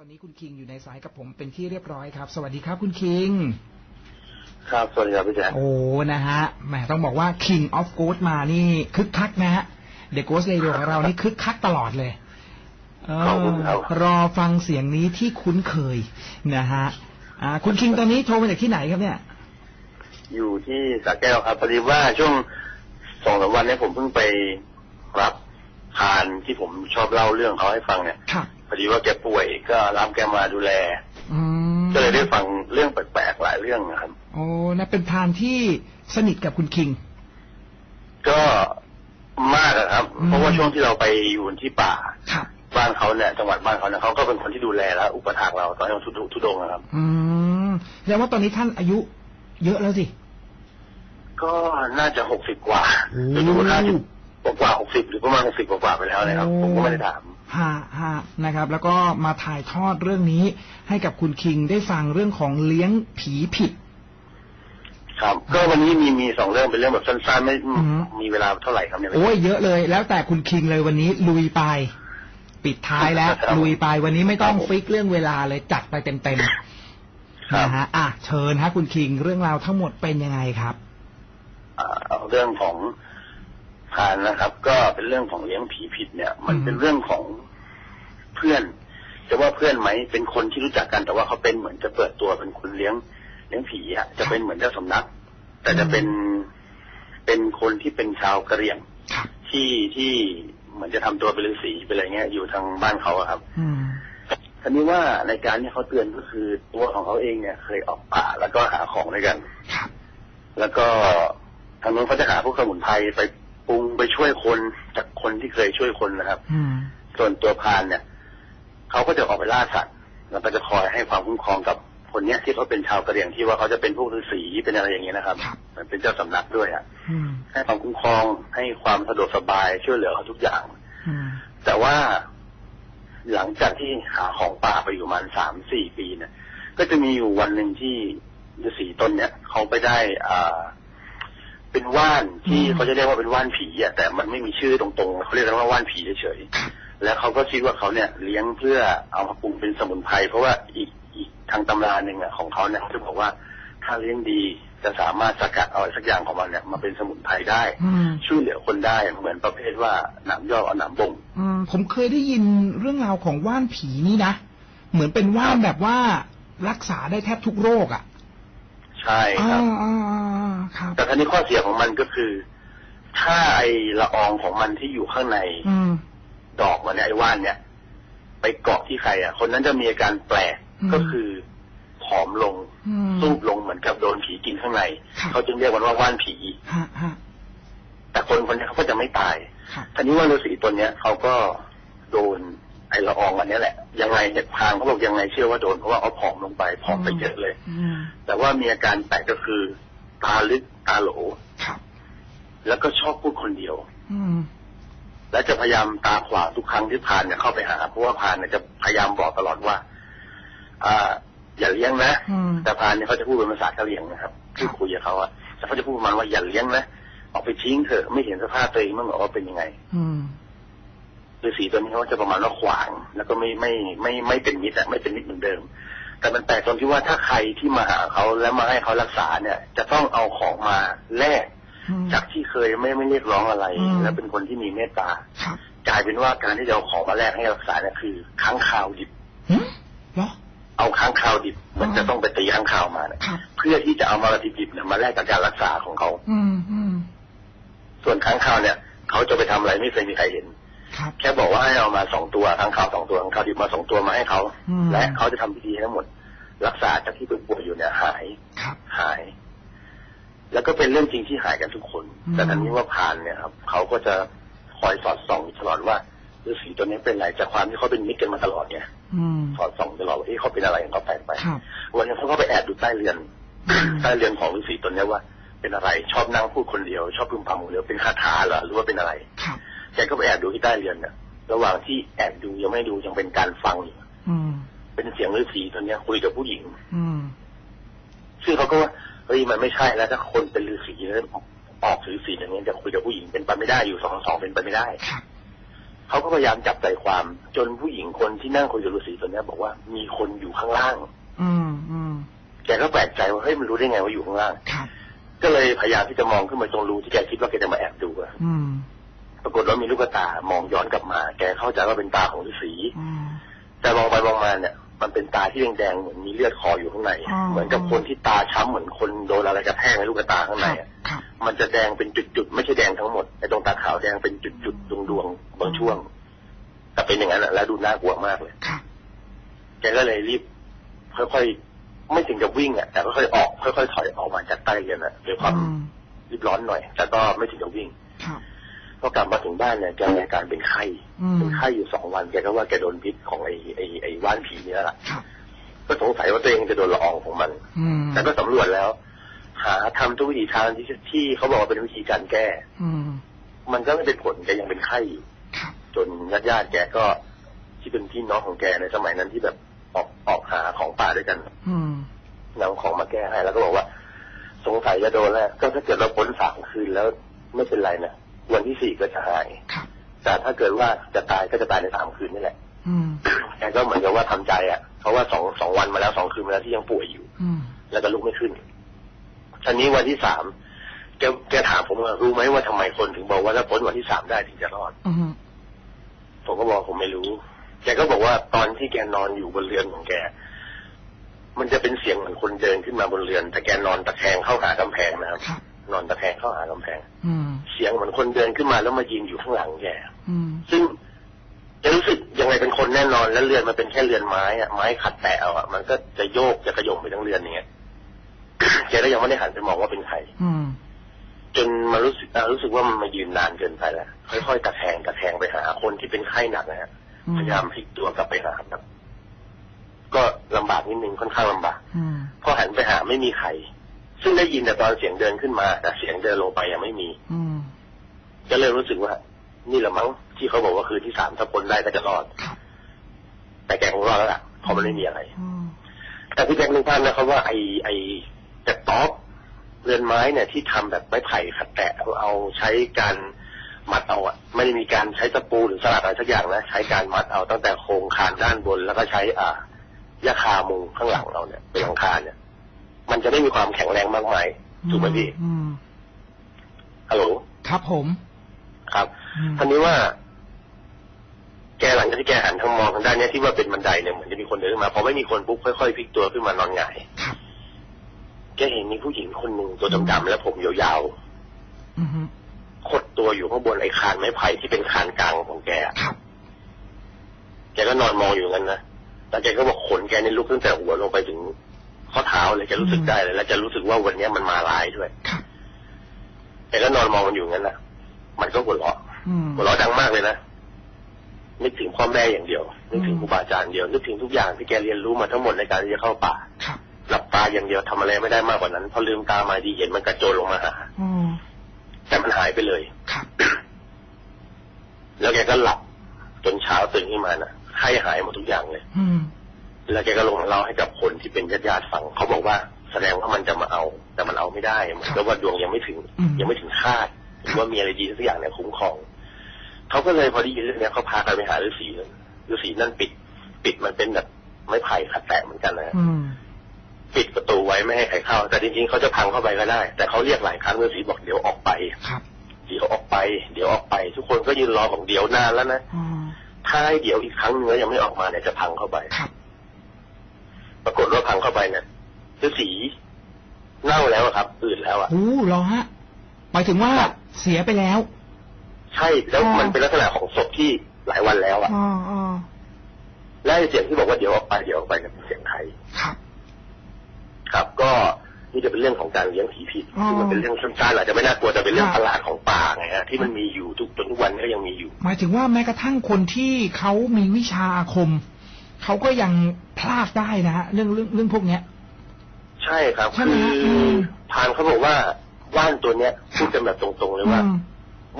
ตอนนี้คุณคิงอยู่ในสายกับผมเป็นที่เรียบร้อยครับ สวัสดีครับคุณคิง ครับสวัสดีครับพี่แจ๊คโอ้นะฮะแหมต้องบอกว่า King of Ghost มานี่คึกคักนะฮะ The Ghost Radio ของเรานี่คึกคักตลอดเลยเออขอบคุณครับรอฟังเสียงนี้ที่คุ้นเคยนะฮะอ่า คุณคิงตอนนี้โทรมาจากที่ไหนครับเนี่ย อยู่ที่สระแก้วครับพอดีว่าช่วงสองสามวันเนี้ผมเพิ่งไปรับทานที่ผมชอบเล่าเรื่องเขาให้ฟังเนี่ยครับพ อดีว่าแกป่วยก็รับแกมาดูแลอืมก็เลยได้ฟังเรื่องแปลกๆหลายเรื่องนะครับ โอ้นะเป็นทานที่สนิทกับคุณคิง ก็มากอะครับอืมเพราะว่าช่วงที่เราไปอยู่ที่ป่าครับบ้านเขาเนี่ยจังหวัดบ้านเขาเนี่ยเขาก็เป็นคนที่ดูแลและอุปถัมภ์เราตอนที่เราทุดทุดงค์นะครับ อืมแสดงว่าตอนนี้ท่านอายุเยอะแล้วสิ ก็น่าจะหกสิบกว่าโอ้หรือห้าสิบกว่าหกสิบหรือประมาณหกสิบกว่าๆไปแล้วนะครับ ผมก็ไม่ได้ถาม ฮะฮะนะครับ แล้วก็มาถ่ายทอดเรื่องนี้ให้กับคุณคิงได้ฟังเรื่องของเลี้ยงผีผิด ครับก็วันนี้มีมีสองเรื่องเป็นเรื่องแบบสั้นๆไม่อืมมีเวลาเท่าไหร่ครับเนี่ยโอ้ยเยอะเลย แล้วแต่คุณคิงเลยวันนี้ลุยไป ปิดท้ายแล้วครับลุยไปวันนี้ไม่ต้องครับผมฟิกเรื่องเวลาเลยจัดไปเต็มครัๆบนะฮะอะเชิญฮะ คุณคิงเรื่องราวทั้งหมดเป็นยังไงครับอ่าเอาเรื่องของ พานนะครับ ก็เป็นเรื่องของเลี้ยงผีผิดเนี่ย มันอืมเป็นเรื่องของเพื่อน จะว่าเพื่อนไหมเป็นคนที่รู้จักกัน แต่ว่าเขาเป็นเหมือนจะเปิดตัวเป็นคนเลี้ยงเลี้ยงผีอะจะเป็นเหมือนเจ้าสำนัก แต่จะเป็นเป็นคนที่เป็นชาวกะเหรี่ยงครับที่ที่เหมือนจะทำตัวเป็นฤาษีเป็นอะไรเงี้ย อยู่ทางบ้านเขาอะครับ อืมทีนี้ว่าในการที่เขาเตือนก็คือตัวของเขาเองเนี่ยเคยออกป่าแล้วก็หาของด้วยกันครับแล้วก็ทางนู้นเขาจะหาพวกสมุนไพรไป ปรุงไปช่วยคนจากคนที่เคยช่วยคนนะครับ อืม ส่วนตัวพรานเนี่ยเขาก็จะออกไปล่าสัตว์แล้วก็จะคอยให้ความคุ้มครองกับคนเนี้ยที่เขาเป็นชาวกะเหรี่ยงที่ว่าเขาจะเป็นพวกฤาษีเป็นอะไรอย่างเงี้ยนะครับครับ เหมันเป็นเจ้าสำนักด้วยอะอืมให้ความคุ้มครองให้ความสะดวกสบายช่วยเหลือเขาทุกอย่าง อืมแต่ว่าหลังจากที่หาของป่าไปอยู่ประมาณสามสี่ปีเนี่ย ก็จะมีอยู่วันหนึ่งที่ฤาษีตนเนี่ยเขาไปได้อ่า เป็นว่านที่อืมเขาจะเรียกว่าเป็นว่านผีอะแต่มันไม่มีชื่อตรงๆเขาเรียกกันว่าว่านผีเฉยๆแล้วเขาก็คิดว่าเขาเนี่ยเลี้ยงเพื่อเอามาปรุงเป็นสมุนไพรเพราะว่าอีกอีกทางตำราหนึ่งอะของเขาเนี่ยเขาจะบอกว่าถ้าเลี้ยงดีจะสามารถสกัดเอาอะไรสักอย่างของมันเนี่ยมาเป็นสมุนไพรได้อืมช่วยเหลือคนได้เหมือนประเภทว่าหนามย่อเอาหนามบ่งอืมผมเคยได้ยินเรื่องราวของว่านผีนี่นะ เหมือนเป็นว่านครับแบบว่ารักษาได้แทบทุกโรคอะ ใช่ครับอ่าอ่าอ่าครับ แต่ทีนี้ข้อเสียของมันก็คือ ถ้าไอละอองของมันที่อยู่ข้างใน อืมดอกมันเนี่ยไอ้ว่านเนี่ย ไปเกาะที่ใครอะ คนนั้นจะมีอาการแปลกอืมก็คือผอมลงอืมซูบลงเหมือนกับโดนผีกินข้างในครับเขาจึงเรียกมันว่าว่านผีฮะฮะแต่คนคนนี้เขาก็จะไม่ตายครับทีนี้ว่าฤาษีตนเนี้ยเขาก็โดนไอ้ละอองอันเนี้ยแหละ ยังไงเนี่ยพรางเขาบอกยังไงเชื่อว่าโดนเพราะว่าเขาผอมลงไปผอมไปเยอะเลยอืมแต่ว่ามีอาการแปลกก็คือ ตาลึกตาโหลครับแล้วก็ชอบพูดคนเดียวอืมและจะพยายามตาขวางทุกครั้งที่พานเนี่ยเข้าไปหาเพราะว่าพานเนี่ยจะพยายามบอกตลอดว่าอ่าอย่าเลี้ยงนะอืมแต่พานเนี่ยเขาจะพูดเป็นภาษากะเหรี่ยงนะครับครัที่บคุยกับเขาอะแต่เขาจะพูดประมาณว่าอย่าเลี้ยงนะออกไปทิ้งเถอะไม่เห็นสภาพตัวเองมั้างเหรอว่าเป็นยังไงอืม ฤาษีตัวนี้เขาจะประมาณว่าขวาง แล้วก็ไม่ไม่ไม่ไม่เป็นมิตรอะไม่เป็นมิตรเหมือนเดิม แต่มันแปลกตรงที่ว่าถ้าใครที่มาหาเขาแล้วมาให้เขารักษาเนี่ย จะต้องเอาของมาแลกอืมจากที่เคยไม่ไม่เรียกร้องอะไรอืมและเป็นคนที่มีเมตตาครับกลายเป็นว่าการที่จะเอาของมาแลกให้รักษาเนี่ยคือค้างคาวดิบหึเหรอเอาค้างคาวดิบมันอ๋อจะต้องไปตีค้างคาวมาเนี่ยครับเพื่อที่จะเอามาดิบๆเนี่ยมาแลกกับการรักษาของเขาอืมอืมส่วนค้างคาวเนี่ย เขาจะไปทำอะไรไม่เคยมีใครเห็นครับ แค่บอกว่าให้เอามาสองตัวค้างคาวสองตัวค้างคาวดิบมาสองตัวมาให้เขาอืมและเขาจะทำพิธีให้ทั้งหมด รักษาจากที่ป่วยอยู่เนี่ยหายครับหาย แล้วก็เป็นเรื่องจริงที่หายกันทุกคนอืมแต่ทันนี้ว่าพานเนี่ยครับเขาก็จะคอยสอดส่องตลอดว่าฤาษีตัวนี้เป็นอะไรจากความที่เขาเป็นมิตรกันมาตลอดเนี่ยอืมสอดส่องตลอดว่าเอ๊ะเขาเป็นอะไรของเขาแปลกไปครับวันนี้เขาก็ไปแอบดูใต้เรือนอืมใต้เรือนของฤาษีตนเนี้ยว่า เป็นอะไรชอบนั่งพูดคนเดียว ชอบพึมพำคนเดียวเป็นคาถาเหรอหรือว่าเป็นอะไรครับ แกก็ไปแอบดูที่ใต้เรือนเนี่ยระหว่างที่แอบดูยังไม่ดูยังเป็นการฟังอยู่อืมเป็นเสียงฤาษีตนเนี้ยคุยกับผู้หญิง อืมซึ่งเขาก็ว่าเฮ้ยมันไม่ใช่แล้วถ้าคนเป็นฤาษีแล้วออกฤาษีอย่างนี้ยจะคุยกับผู้หญิงเป็นไปไม่ได้อยู่สองสองเป็นไปไม่ได้ครับเขาก็พยายามจับใจความ จนผู้หญิงคนที่นั่งคุยกับฤาษีตัวเนี้ยบอกว่ามีคนอยู่ข้างล่าง อืมอืมแกก็แปลกใจว่าเฮ้ยมันรู้ได้ไงว่าอยู่ข้างล่างครับก็เลยพยายามที่จะมองขึ้นไปตรงรูที่แกคิดว่าแกจะมาแอบดูอะอืม ปรากฏว่ามีลูกตามองย้อนกลับมา แกเข้าใจว่าเป็นตาของฤาษีอืมแต่มองไปมองมาเนี่ยมันเป็นตาที่แดงๆเหมือนมีเลือดคออยู่ข้างในอ๋อเหมือนกับคนที่ตาช้ำเหมือนคนโดนอะไรกระแทกในลูกตาข้างคในรับอะครับมันจะแดงเป็นจุดๆไม่ใช่แดงทั้งหมดไอ้ตรงตาขาวแดงเป็นจุดๆดวงๆบางช่วงแต่เป็นอย่างนั้นอะแล้วดูน่ากลัวมากเลยครับแกก็เลยรีบค่อยๆไม่ถึงกับวิ่งอะแต่ค่อยๆออกค่อยๆถอยออกมาจากใต้เรือนอะด้วยความอืมรีบร้อนหน่อยแต่ก็ไม่ถึงกับวิ่งครับ พอกลับมาถึงบ้านเนี่ยแกมีอาการเป็นไข้อืมเป็นไข้อยู่สองวันแกก็ว่าแกโดนพิษของไอ้ไอ้ไอ้ว่านผีเนี่ยแหละครับก็สงสัยว่าตัวเองจะโดนละอองของมันอืมแต่ก็สำรวจแล้ว หาทำทุกวิถีทางที่ที่เขาบอกว่าเป็นวิธีการแก้ อืมมันก็ไม่เป็นผลแกยังเป็นไข้อยู่ครับจนญาติญาติๆแกก็ที่เป็นพี่น้องของแกในสมัยนั้นที่แบบออกออกหาของป่าด้วยกัน อืมนำของมาแก้ให้แล้วก็บอกว่า สงสัยจะโดนแล้วก็ถ้าเกิดเราพ้นสามคืนแล้วไม่เป็นไรนะ วันที่สี่ก็จะหายครับแต่ถ้าเกิดว่าจะตายก็จะตายในสามคืนนี่แหละอืมแกก็เหมือนกับว่าทำใจอะเพราะว่าสองสองวันมาแล้วสองคืนมาแล้วที่ยังป่วยอยู่ อืมแล้วก็ลุกไม่ขึ้นทีนี้วันที่สามแกแกถามผมว่ารู้ไหมว่าทำไมคนถึงบอกว่าถ้าพ้นวันที่สามได้ถึงจะรอดอืมผมก็บอกผมไม่รู้ แกก็บอกว่าตอนที่แกนอนอยู่บนเรือนของแก มันจะเป็นเสียงเหมือนคนเดินขึ้นมาบนเรือน แต่แกนอนตะแคงเข้าหากำแพงนะครับครับ นอนตะแคงเข้าหากำแพงอืมเสียงเหมือนคนเดินขึ้นมาแล้วมายืนอยู่ข้างหลังแกอืมซึ่งแกรู้สึกยังไงเป็นคนแน่นอนแล้วเรือนมันเป็นแค่เรือนไม้อะไม้ขัดแตะเอาอะมันก็จะโยกจะกระโยงไปทั้งเรือนอย่างเงี้ยแกก็ยังไม่ได้หันไปมองว่าเป็นใครอืมจนมารู้สึกอ่ารู้สึกว่ามันมายืนนานเกินไปแล้วค่อยๆตะแคงตะแคงไปหาคนที่เป็นไข้หนักนะฮะอืมพยายามพลิกตัวกลับไปหาครับก็ลำบากนิดนึงค่อนข้างลำบากอืมพอหันไปหาไม่มีใคร ซึ่งได้ยินแต่ตอนเสียงเดินขึ้นมา แต่เสียงเดินลงไปยังไม่มี อืมก็เลยรู้สึกว่า นี่แหละมั้งที่เขาบอกว่าคืนที่สามถ้าพ้นได้ก็จะรอดครับแต่แกคงรอดแล้วล่ะเพราะมันไม่มีอะไรอืมแต่พี่แจ็คนึกภาพนะครับว่าไอไอจากต๊อกเรือนไม้เนี่ยที่ทำแบบไม้ไผ่ขัดแตะเอาเอาใช้การมัดเอาอะไม่ได้มีการใช้ตะปูหรือสลัดอะไรสักอย่างนะใช้การมัดเอาตั้งแต่โครงคานด้านบน แล้วก็ใช้อ่ายาคามุงข้างหลังเราเนี่ยเป็นหลังคาเนี่ย มันจะไม่มีความแข็งแรงมากมายถูกไหมพี่อืมฮัลโหลครับผมครับอืมท่านี้ว่า แกหลังจากที่แกหันทางมองทางด้านเนี้ยที่ว่าเป็นบันไดเนี่ยเหมือนจะมีคนเดินขึ้นมาพอไม่มีคนปุ๊บค่อยๆพลิกตัวขึ้นมานอนหงายครับแกเห็นมีผู้หญิงคนหนึ่งตัวดำๆและผมยาวอืมๆขดตัวอยู่ข้างบนไอ้คานไม้ไผ่ที่เป็นคานกลางของแกอะครับแกก็นอนมองอยู่งั้นนะแล้วแกก็บอกขนแกในลุกตั้งแต่หัวลงไปถึง ข้อเท้าเลยแกรู้สึกได้เลยแล้วจะรู้สึกว่าวันเนี้ยมันมาร้ายด้วยครับแกก็นอนมองมันอยู่งั้นนะมันก็หัวเราะอืมหัวเราะดังมากเลยนะนึกถึงพ่อแม่อย่างเดียว นึกถึงอืมครูบาอาจารย์เดียวนึกถึงทุกอย่างที่แกเรียนรู้มาทั้งหมดในการที่จะเข้าป่าครับหลับตาอย่างเดียวทำอะไรไม่ได้มากกว่านั้น พอลืมตามาดีเห็นมันกระโจนลงมาหาอืมแต่มันหายไปเลยครับแล้วแกก็หลับจนเช้าตื่นขึ้นมานะไข้หายหมดทุกอย่างเลย อืม แล้วแกก็ลงมาเล่าให้กับคนที่เป็นญาติญาติๆฟังเขาบอกว่าแสดงว่ามันจะมาเอา แต่มันเอาไม่ได้เหมือนกับว่าดวงยังไม่ถึงอืมยังไม่ถึงคาดหรือว่ามีอะไรดีสักอย่างเนี่ยคุ้มครองเขาก็เลยพอได้ยินเรื่องเนี้ยเขาพากันไปหาฤาษีเลยฤาษีนั่นปิด ปิดมันเป็นแบบไม้ไผ่ขัดแตะเหมือนกันนะอืมปิดประตูไว้ไม่ให้ใครเข้า แต่จริงๆเขาจะพังเข้าไปก็ได้ แต่เขาเรียกหลายครั้งฤาษีบอกเดี๋ยวออกไปครับเดี๋ยวออกไป เดี๋ยวออกไป ทุกคนก็ยืนรอของเดี๋ยวนานแล้วนะอืมถ้าให้เดี๋ยวอีกครั้งเนื้อยังไม่ออกมาเนี่ยจะพังเข้าไปครับ ปรากฏว่าพังเข้าไปเนี่ยฤาษีเน่าแล้วอะครับอื่นแล้วอะโอ้เหรอฮะหมายถึงว่าเสียไปแล้ว ใช่แล้วอ๋อมันเป็นลักษณะของศพที่หลายวันแล้วอะอ๋ออ๋อและไอ้เสียงที่บอกว่าเดี๋ยวออกไปเดี๋ยวออกไปเนี่ยเป็นเสียงใครครับ ครับก็นี่จะเป็นเรื่องของการเลี้ยงผีผิดอ๋อที่มันเป็นเรื่องสั้นๆอาจจะไม่น่ากลัวแต่เป็นเรื่องครับประหลาดของป่าไงฮะที่มันมีอยู่ทุกจนทุกวันนี้ก็ยังมีอยู่ หมายถึงว่าแม้กระทั่งคนที่เขามีวิชาอาคม เขาก็ยังพลาดได้นะฮะเรื่องเรื่องเรื่องพวกเนี้ย ใช่ครับใช่ไหมคือฮะอืม พานเขาบอกว่าว่านตัวเนี้ยพูดกันแบบตรงๆเลยว่า อืม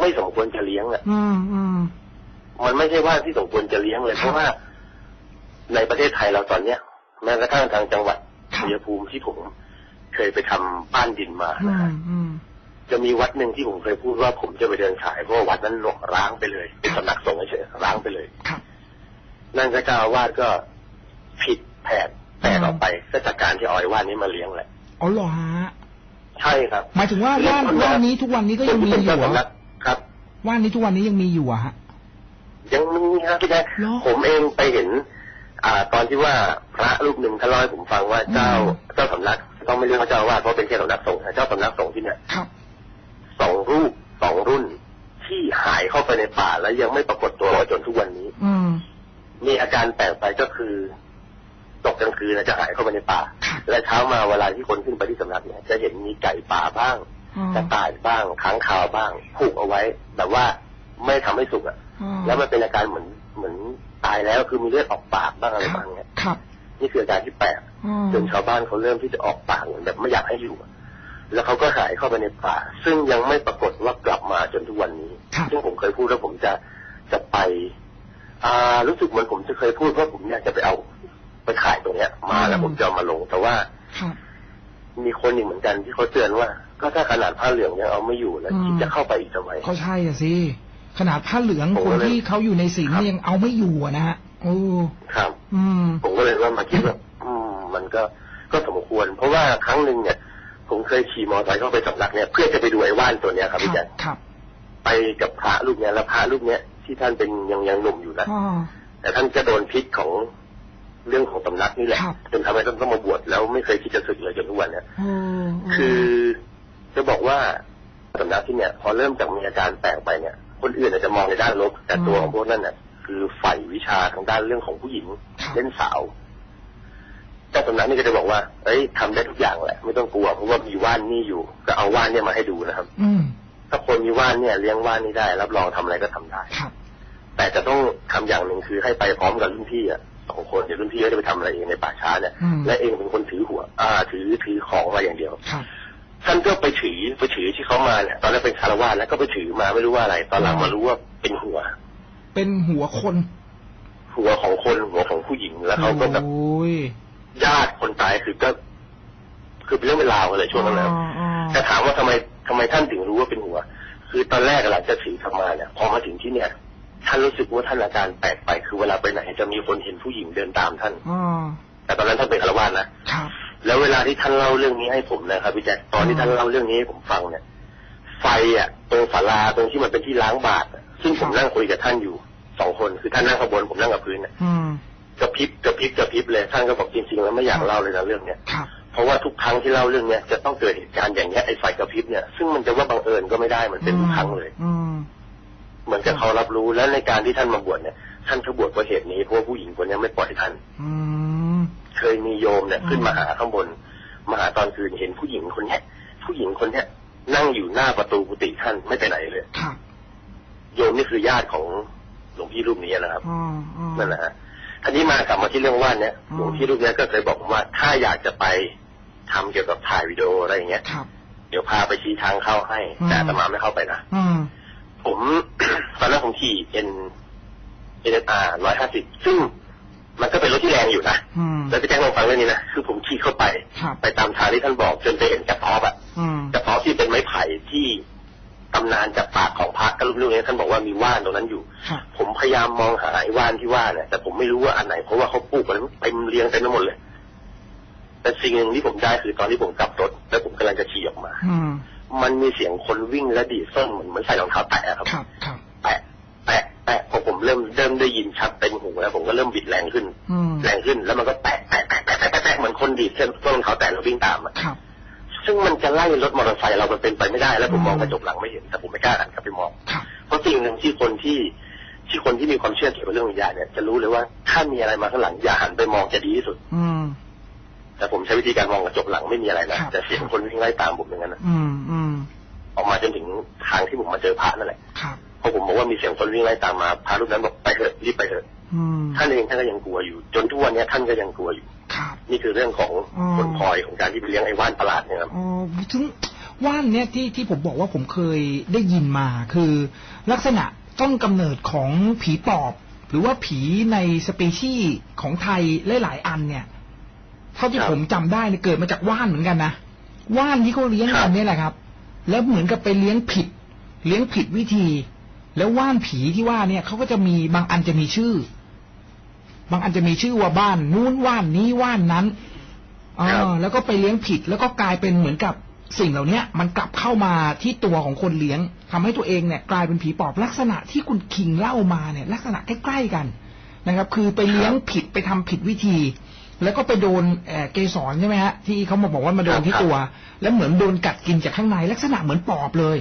ไม่สมควรจะเลี้ยงอะอืมอืม มันไม่ใช่ว่านที่สมควรจะเลี้ยงเลยครับเพราะว่าในประเทศไทยเราตอนเนี้ย แม้กระทั่งทางจังหวัดครับ ชัยภูมิที่ผมเคยไปทำบ้านดินมาอืนะมฮะอืมจะมีวัดหนึ่งที่ผมเคยพูดว่าผมจะไปเดินขายเพราะว่าวัดนั้นหลงร้างไปเลยเป็นสำนักสงฆ์เฉยๆร้างไปเลย ครับ นั่นก็เจ้าอาวาสก็ผิดแผนแปลกออกไปก็จากการที่เอาไอ้ว่านนี้มาเลี้ยงแหละอ๋อเหรอฮะใช่ครับ หมายถึงว่าว่านว่านนี้ทุกวันนี้ก็ยังมีอยู่เป็นเหรเจ้าสำนัอกครับ ว่านนี้ทุกวันนี้ยังมีอยู่อะฮะยังมีครับพี่แจ๊คเหรอผมเองไปเห็น อ่า ตอนที่ว่าพระรูปหนึ่งท่านเล่าให้ผมฟังว่าเจ้าอืมเจ้าสำนักต้องไม่เรียกว่าเจ้าอาวาสเพราะเป็นแค่สำนักสงฆ์นะเจ้าสำนักสงฆ์ที่เนี่ยครับสองรูปสองรุ่นที่หายเข้าไปในป่าแล้วยังไม่ปรากฏตัวจนทุกวันนี้ อืม มีอาการแปลกไปก็คือตกกลางคืนนะจะหายเข้าไปในป่าครับและเช้ามาเวลาที่คนขึ้นไปที่สำนักเนี่ย จะเห็นมีไก่ป่าบ้างอ๋อกระต่ายบ้างค้างคาวบ้างผูกเอาไว้ แบบว่าไม่ทำให้สุกอะอ๋อแล้วมันเป็นอาการเหมือนเหมือนตายแล้วคือมีเลือดออกปากบ้างอะไรบ้างเนี่ยครับนี่คืออาการที่แปลกอ๋อจนชาวบ้านเขาเริ่มที่จะออกปากเหมือนแบบไม่อยากให้อยู่อะแล้วเขาก็หายเข้าไปในป่า ซึ่งยังไม่ปรากฏว่ากลับมาจนทุกวันนี้ครับซึ่งผมเคยพูดว่าผมจะจะไปอ่า รู้สึกเหมือนผมจะเคยพูดว่าผมอยากจะไปเอาไปขายตรงเนี้ย มาแล้วผมจะเอามาลง แต่ว่าครับมีคนอีกเหมือนกันที่เขาเตือนว่า ก็ถ้าขนาดผ้าเหลืองยังเอาไม่อยู่แล้วอืมคิดจะเข้าไปอีกทำไมก็ใช่อะสิขนาดผ้าเหลืองผมคก็นเลยที่เขาอยู่ในศีลครับเนี่ยยังเอาไม่อยู่อะนะฮะโอ้ครับ อืมผมก็เลยว่ามาคิดว่าอืมมันก็ก็สมควร เพราะว่าครั้งหนึ่งเนี่ย ผมเคยขี่มอเตอร์ไซค์เข้าไปสำนักเนี่ยเพื่อจะไปดูไอ้ว่านตัวเนี้ยครับคพี่รัแจ๊บคครับไปกับพระรูปเนี้ยแล้วพระรูปเนี้ย ที่ท่านเป็นยังยังหนุ่มอยู่นะอ๋อแต่ท่านก็โดนพิษของเรื่องของสำนักนี่แหละครับจนทำให้ท่านต้องมาบวชแล้วไม่เคยคิดจะสึกเลยจนทุกวันเนี่ยโอ้โคือจะบอกว่าสำนักที่เนี่ย พอเริ่มจากมีอาการแปลกไปเนี่ย คนอื่นอาจจะมองในด้านลบแต่ตัวของพวกนั้นน่ะคือใฝ่วิชาทางด้านเรื่องของผู้หญิงครับเล่นสาวแต่สำนักนี่ก็จะบอกว่า เอ้ยทำได้ทุกอย่างแหละ ไม่ต้องกลัวเพราะว่ามีว่านนี่อยู่ ก็เอาว่านเนี่ยมาให้ดูนะครับ อืมถ้าคนมี ว่านเนี่ยเลี้ยงว่านนี่ได้ รับรองทำอะไรก็ทำได้ครับแต่จะต้องทำอย่างหนึ่งคือให้ไปพร้อมกับรุ่นพี่อะสองคนเดี๋ยวรุ่นพี่ก็จะไปทำอะไรเองในป่าช้าเนี่ยอืมและเองเป็นคนถือหัว อ่า ถือถือของมาอย่างเดียวครับท่านก็ไปถือไปถือที่เขามาเนี่ยตอนแรกเป็นคารวาสแล้วก็ไปถือมาไม่รู้ว่าอะไร ตอนหลังมารู้ว่าเป็นหัว เป็นหัวคน หัวของคนหัวของผู้หญิงแล้วเขาก็แบบโอ้ยญาติคนตายคือก็ คือเป็นเรื่องเป็นราวกันเลยช่วงนั้นแล้วอ๋ออ๋อแต่ถามว่าทำไมทำไมท่านถึงรู้ว่าเป็นหัว คือตอนแรกหลังจากถือกลับมาเนี่ยพอมาถึงที่เนี่ยท่านรู้สึกว่าท่านอาการแปลกไปคือเวลาไปไหนจะมีคนเห็นผู้หญิงเดินตามท่านอ๋อแต่ตอนนั้นท่านเป็นคารวาสนะครับแล้วเวลาที่ท่านเล่าเรื่องนี้ให้ผมนะครับพี่แจ๊คตอนที่ท่านเล่าเรื่องนี้ให้ผมฟังเนี่ย ไฟอะตรงศาลาตรงที่มันเป็นที่ล้างบาตรอะซึ่งผมนั่งคุยกับท่านอยู่สองคนคือท่านนั่งข้างบนผมนั่งกับพื้นน่ะอืมกระพริบกระพริบกระพริบเลยท่านก็บอกจริงๆแล้วไม่อยากเล่าเลยนะเรื่องเนี้ยครับ เพราะว่าทุกครั้งที่เล่าเรื่องเนี้ยจะต้องเกิดเหตุการณ์อย่างเงี้ยไอ้ไฟกระพริบเนี่ยซึ่งมันจะว่าบังเอิญก็ไม่ได้มันเป็นทุกครั้งเลยอืมเหมือนกับเขารับรู้และในการที่ท่านมาบวชเนี่ยท่านก็บวชเพราะเหตุนี้เพราะว่าผู้หญิงคนเนี้ยไม่ปล่อยท่านอืมเคยมีโยมเนี่ยขึ้นมาหาข้างบนมาหาตอนคืนเห็นผู้หญิงคนเนี้ยผู้หญิงคนเนี้ยนั่งอยู่หน้าประตูกุฏิท่านไม่ไปไหนเลยครับโยมนี่คือญาติของหลวงพี่รูปนี้นะครับอ๋ออ๋อนั่นแหละฮะทีนี้มากลับมาที่เรื่องว่านเนี่ยอืมหลวงพี่รูปเนี้ยก็เคยบอกผมว่าถ้าอยากจะไป ทำเกี่ยวกับถ่ายวิดีโออะไรอย่างเงี้ยครับเดี๋ยวพาไปชี้ทางเข้าให้อืมแต่อาตมาไม่เข้าไปนะอืมผมตอนแรกผมขี่เอ็นเอ็นอาร์ร้อยห้าสิบซึ่งมันก็เป็นรถที่แรงอยู่นะอืมแล้วพี่แจ้งลองฟังเรื่องนี้นะ คือผมขี่เข้าไปครับไปตามทางที่ท่านบอกจนไปเห็นกระต๊อบอะอืมกระต๊อบที่เป็นไม้ไผ่ที่ตำนานจากปากของพระก็รู้ๆนี้ท่านบอกว่ามีว่านตรงนั้นอยู่ครับผมพยายามมองหาไอ้ว่านที่ว่าเนี่ยแต่ผมไม่รู้ว่าอันไหนเพราะว่าเขาปลูกมันเต็มเรียงเต็มไปหมดเลย แต่สิ่งหนึ่งที่ผมได้คือตอนที่ผมกลับรถ แล้วผมกำลังจะขี่ออกมา อืมมันมีเสียงคนวิ่งและดีดส้นเหมือนเหมือนใส่รองเท้าแตะครับ ครับครับ แตะแตะแตะพอผมเริ่มเริ่มได้ยินชัดเต็มหูแล้วผมก็เริ่มบิดแรงขึ้น อืมแรงขึ้นแล้วมันก็แตะแตะแตะแตะแตะแตะเหมือนคนดีดเส้นส้นรองเท้าแตะแล้ววิ่งตามอะครับ ซึ่งมันจะไล่รถมอเตอร์ไซค์เรามันเป็นไปไม่ได้ แล้วผมมองอืมกระจกหลังไม่เห็นแต่ผมไม่กล้าหันกลับไปมอง ครับ เพราะสิ่งหนึ่งที่คนที่ที่คนที่มีความเชื่อเกี่ยวกับเรื่องวิญญาณเนี่ยจะรู้เลยว่าถ้ามีอะไรมาข้างหลังอย่าหันไปมองจะดีที่สุด อืม แต่ผมใช้วิธีการมองกระจกหลังไม่มีอะไรนะครับ แต่เสียงครับคนวิ่งไล่ตามผมอย่างนั้นนะอืมอืมออกมาจนถึงทางที่ผมมาเจอพระนั่นแหละครับพอผมบอกว่ามีเสียงคนวิ่งไล่ตามมาพระรูปนั้นบอกไปเถอะรีบไปเถอะอืมท่านเองท่านก็ยังกลัวอยู่ จนทุกวันนี้ท่านก็ยังกลัวอยู่ครับนี่คือเรื่องของอ๋อผลพลอยของการที่ไปเลี้ยงไอ้ว่านประหลาดเนี่ยครับอ๋อถึงว่านเนี่ยที่ที่ผมบอกว่าผมเคยได้ยินมาคือ ลักษณะต้นกำเนิดของผีปอบ หรือว่าผีในสเปชีส์ของไทยหลาย ๆ อันเนี่ย เท่าที่ครับผมจำได้เนี่ยเกิดมาจากว่านเหมือนกันนะว่านที่เขาเลี้ยงกันเนี่ยแหละครับ แล้วเหมือนกับไปเลี้ยงผิด เลี้ยงผิดวิธี แล้วว่านผีที่ว่าเนี่ยเขาก็จะมีบางอันจะมีชื่อ บางอันจะมีชื่อว่าบ้านนู้นว่านนี้ว่านนั้นเอครับอแล้วก็ไปเลี้ยงผิด แล้วก็กลายเป็นเหมือนกับสิ่งเหล่าเนี้ย มันกลับเข้ามาที่ตัวของคนเลี้ยงทำให้ตัวเองเนี่ย กลายเป็นผีปอบลักษณะที่คุณคิงเล่ามาเนี่ย ลักษณะใกล้ๆกันนะครับ คือไปเลี้ยงผิดไปทำผิดวิธี แล้วก็ไปโดนเอ่อเกสรใช่ไหมฮะที่เขามาบอกว่ามาโดนที่ตัว แล้วเหมือนโดนกัดกินจากข้างในลักษณะเหมือนปอบเลย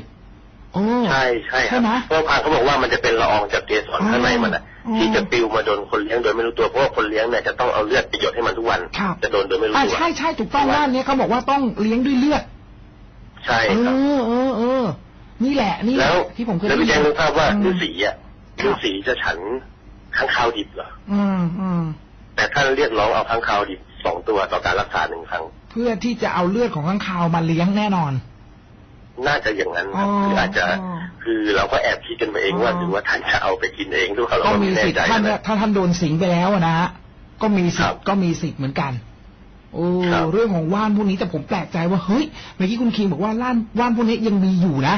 โอ้ใช่ใช่คใช่รับไหมเพราะพางเขาบอกว่ามันจะเป็นละอองจากเกสรข้างในมันอะอ๋อที่จะปลิวมาโดนคนเลี้ยงโดยไม่รู้ตัวเพราะว่าคนเลี้ยงเนี่ยจะต้องเอาเลือดไปหยดให้มันทุกวันครับจะโดนโดยไม่รู้อ่าตัวใช่ใช่ถูกต้องว่าเนี้ยเขาบอกว่าต้องเลี้ยงด้วยเลือด ใช่เอครับอเออเออนี่แหละนี่แหแล้ละวที่ผมเคยแล้วพี่แจ้งรู้ทราบว่าอืมฤาษีอะครับฤาษีจะฉันข้างคาวดิบเหรออืมอืม แต่ท่านเรียกร้องเอาข้างคาวดิบสองตัวต่อการรักษาหนึ่งครั้ง เพื่อที่จะเอาเลือดของข้างคาวมาเลี้ยงแน่นอน น่าจะอย่างนั้นครับอ๋อหรืออาจจะอ๋อคือเราก็แอบคิดกันไปเองว่าอ๋อหรือว่าท่านจะเอาไปกินเองด้วยเราก็ก็มีไม่แน่สิทธิ์ใจท่านนะเนี่ยถ้าท่านโดนสิงไปแล้วอะนะฮะก็มีสิทครัธิ์บก็มีสิทธิ์เหมือนกันโอ้ครับเรื่องของว่านพวกนี้แต่ผมแปลกใจว่าเฮ้ยเมื่อกี้คุณคิงบอกว่าว่านว่านพวกนี้ยังมีอยู่นะ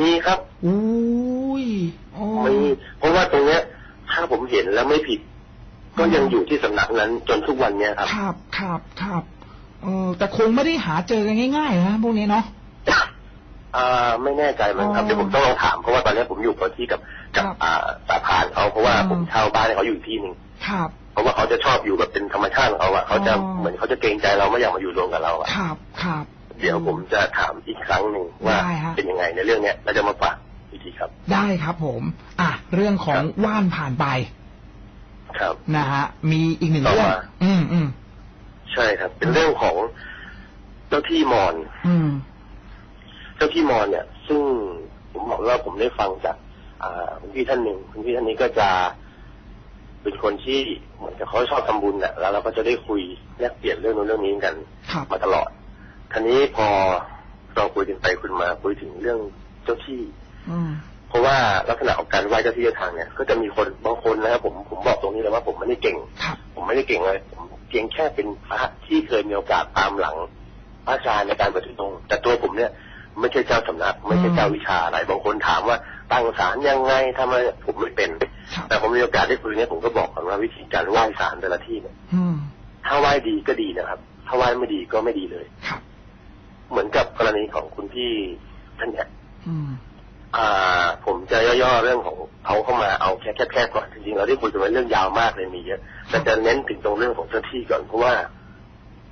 มีครับอุ้ยอ๋อมีเพราะว่าตรงเนี้ย ถ้าผมเห็นแล้วไม่ผิด ก็ยังอยู่ที่สำนักนั้นจนทุกวันเนี้ยครับ ครับครับครับเออแต่คงไม่ได้หาเจอกันง่ายๆนะพวกนี้เนาะอ่าไม่แน่ใจเหมือนครับอ๋อเดี๋ยวผมต้องลองถามเพราะว่าตอนนี้ผมอยู่คนที่กับกับครับอ่าสาพานเขาเพราะว่าอืมผมเช่าบ้านให้เขาอยู่อีกที่หนึ่งครับเพราะว่าเขาจะชอบอยู่แบบเป็นธรรมชาติของเขาอะเขาจะอ๋อเหมือนเขาจะเกรงใจเราไม่อยากมาอยู่รวมกับเราอะครับครับเดี๋ยวผมจะถามอีกครั้งหนึ่งว่าได้ฮะเป็นยังไงในเรื่องเนี้ยเราจะมาฝากอีกทีครับ ได้ครับผม อะเรื่องของครับว่านผ่านไป ครับนะฮะมีอีกหนึ่งต่อเรื่องมาอืมอืมใช่ครับ เป็นเรื่องของเจ้าที่มอญอืม เจ้าที่มอญเนี่ย ซึ่งผมบอกว่าผมได้ฟังจากอ่าคุณพี่ท่านหนึ่งคุณพี่ท่านนี้ก็จะเป็นคนที่เหมือนกับเขาชอบทำบุญน่ะ แล้วเราก็จะได้คุยแลกเปลี่ยนเรื่องนู้นเรื่องนี้กันครับมาตลอดทีนี้พอเราคุยกันไปคุยมาคุยถึงเรื่องเจ้าที่ อืม เพราะว่าลักษณะของการไหว้เจ้าที่เจ้าทางเนี่ยก็จะมีคนบางคนนะครับผมผมบอกตรงนี้เลยว่าผมไม่ได้เก่งครับผมไม่ได้เก่งเลยผมเพียงแค่เป็นพระที่เคยมีโอกาสตามหลังพระอาจารย์ในการปฏิบัติธรรมแต่ตัวผมเนี่ยไม่ใช่เจ้าสำนักไม่ใช่เจ้าวิชาอะไรบางคนถามว่าตั้งศาลยังไงทำไมผมไม่เป็นครับแต่ผมมีโอกาสได้คุยเนี่ยผมก็บอกก่อนว่าวิธีการไหว้ศาลแต่ละที่เนี่ยอืมถ้าไหว้ดีก็ดีนะครับ ถ้าไหว้ไม่ดีก็ไม่ดีเลยครับเหมือนกับกรณีของคุณพี่ท่านเนี่ยอืมอ่า ผมจะย่อๆเรื่องของเขาเข้ามาเอาแค่แค่ๆก่อนจริงๆเราได้คุยกันไว้เรื่องยาวมากเลยมีเยอะแต่จะเน้นถึงตรงเรื่องของเจ้าที่ก่อนเพราะว่า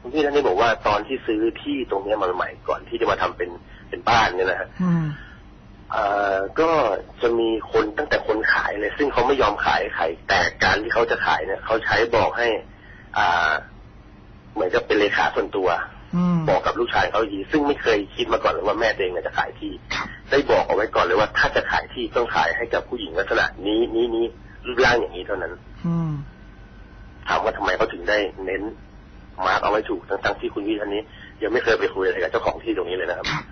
คุณพี่ท่านนี้บอกว่าตอนที่ซื้อที่ตรงเนี้ยมาใหม่ก่อนที่จะมาทำเป็นเป็นบ้านเนี่ยนะฮะอืมอ่าก็จะมีคนตั้งแต่คนขายเลย ซึ่งเขาไม่ยอมขายให้ใครแต่การที่เขาจะขายเนี่ยเขาใช้บอกให้ อ่า เหมือนกับเป็นเลขาส่วนตัวอืม บอกกับลูกชายเขาอีกทีซึ่งไม่เคยคิดมาก่อนเลยว่าแม่ตัวเองเนี่ยจะขายที่ครับได้บอกเอาไว้ก่อนเลยว่าถ้าจะขายที่ต้องขายให้กับผู้หญิงลักษณะนี้นี้นี้รูปร่างอย่างนี้เท่านั้น อืมถามว่าทำไมเขาถึงได้เน้นมาร์กเอาไว้ถูกทั้งๆที่คุณพี่ท่านนี้ ยังไม่เคยไปคุยอะไรกับเจ้าของที่ตรงนี้เลยนะครับครับ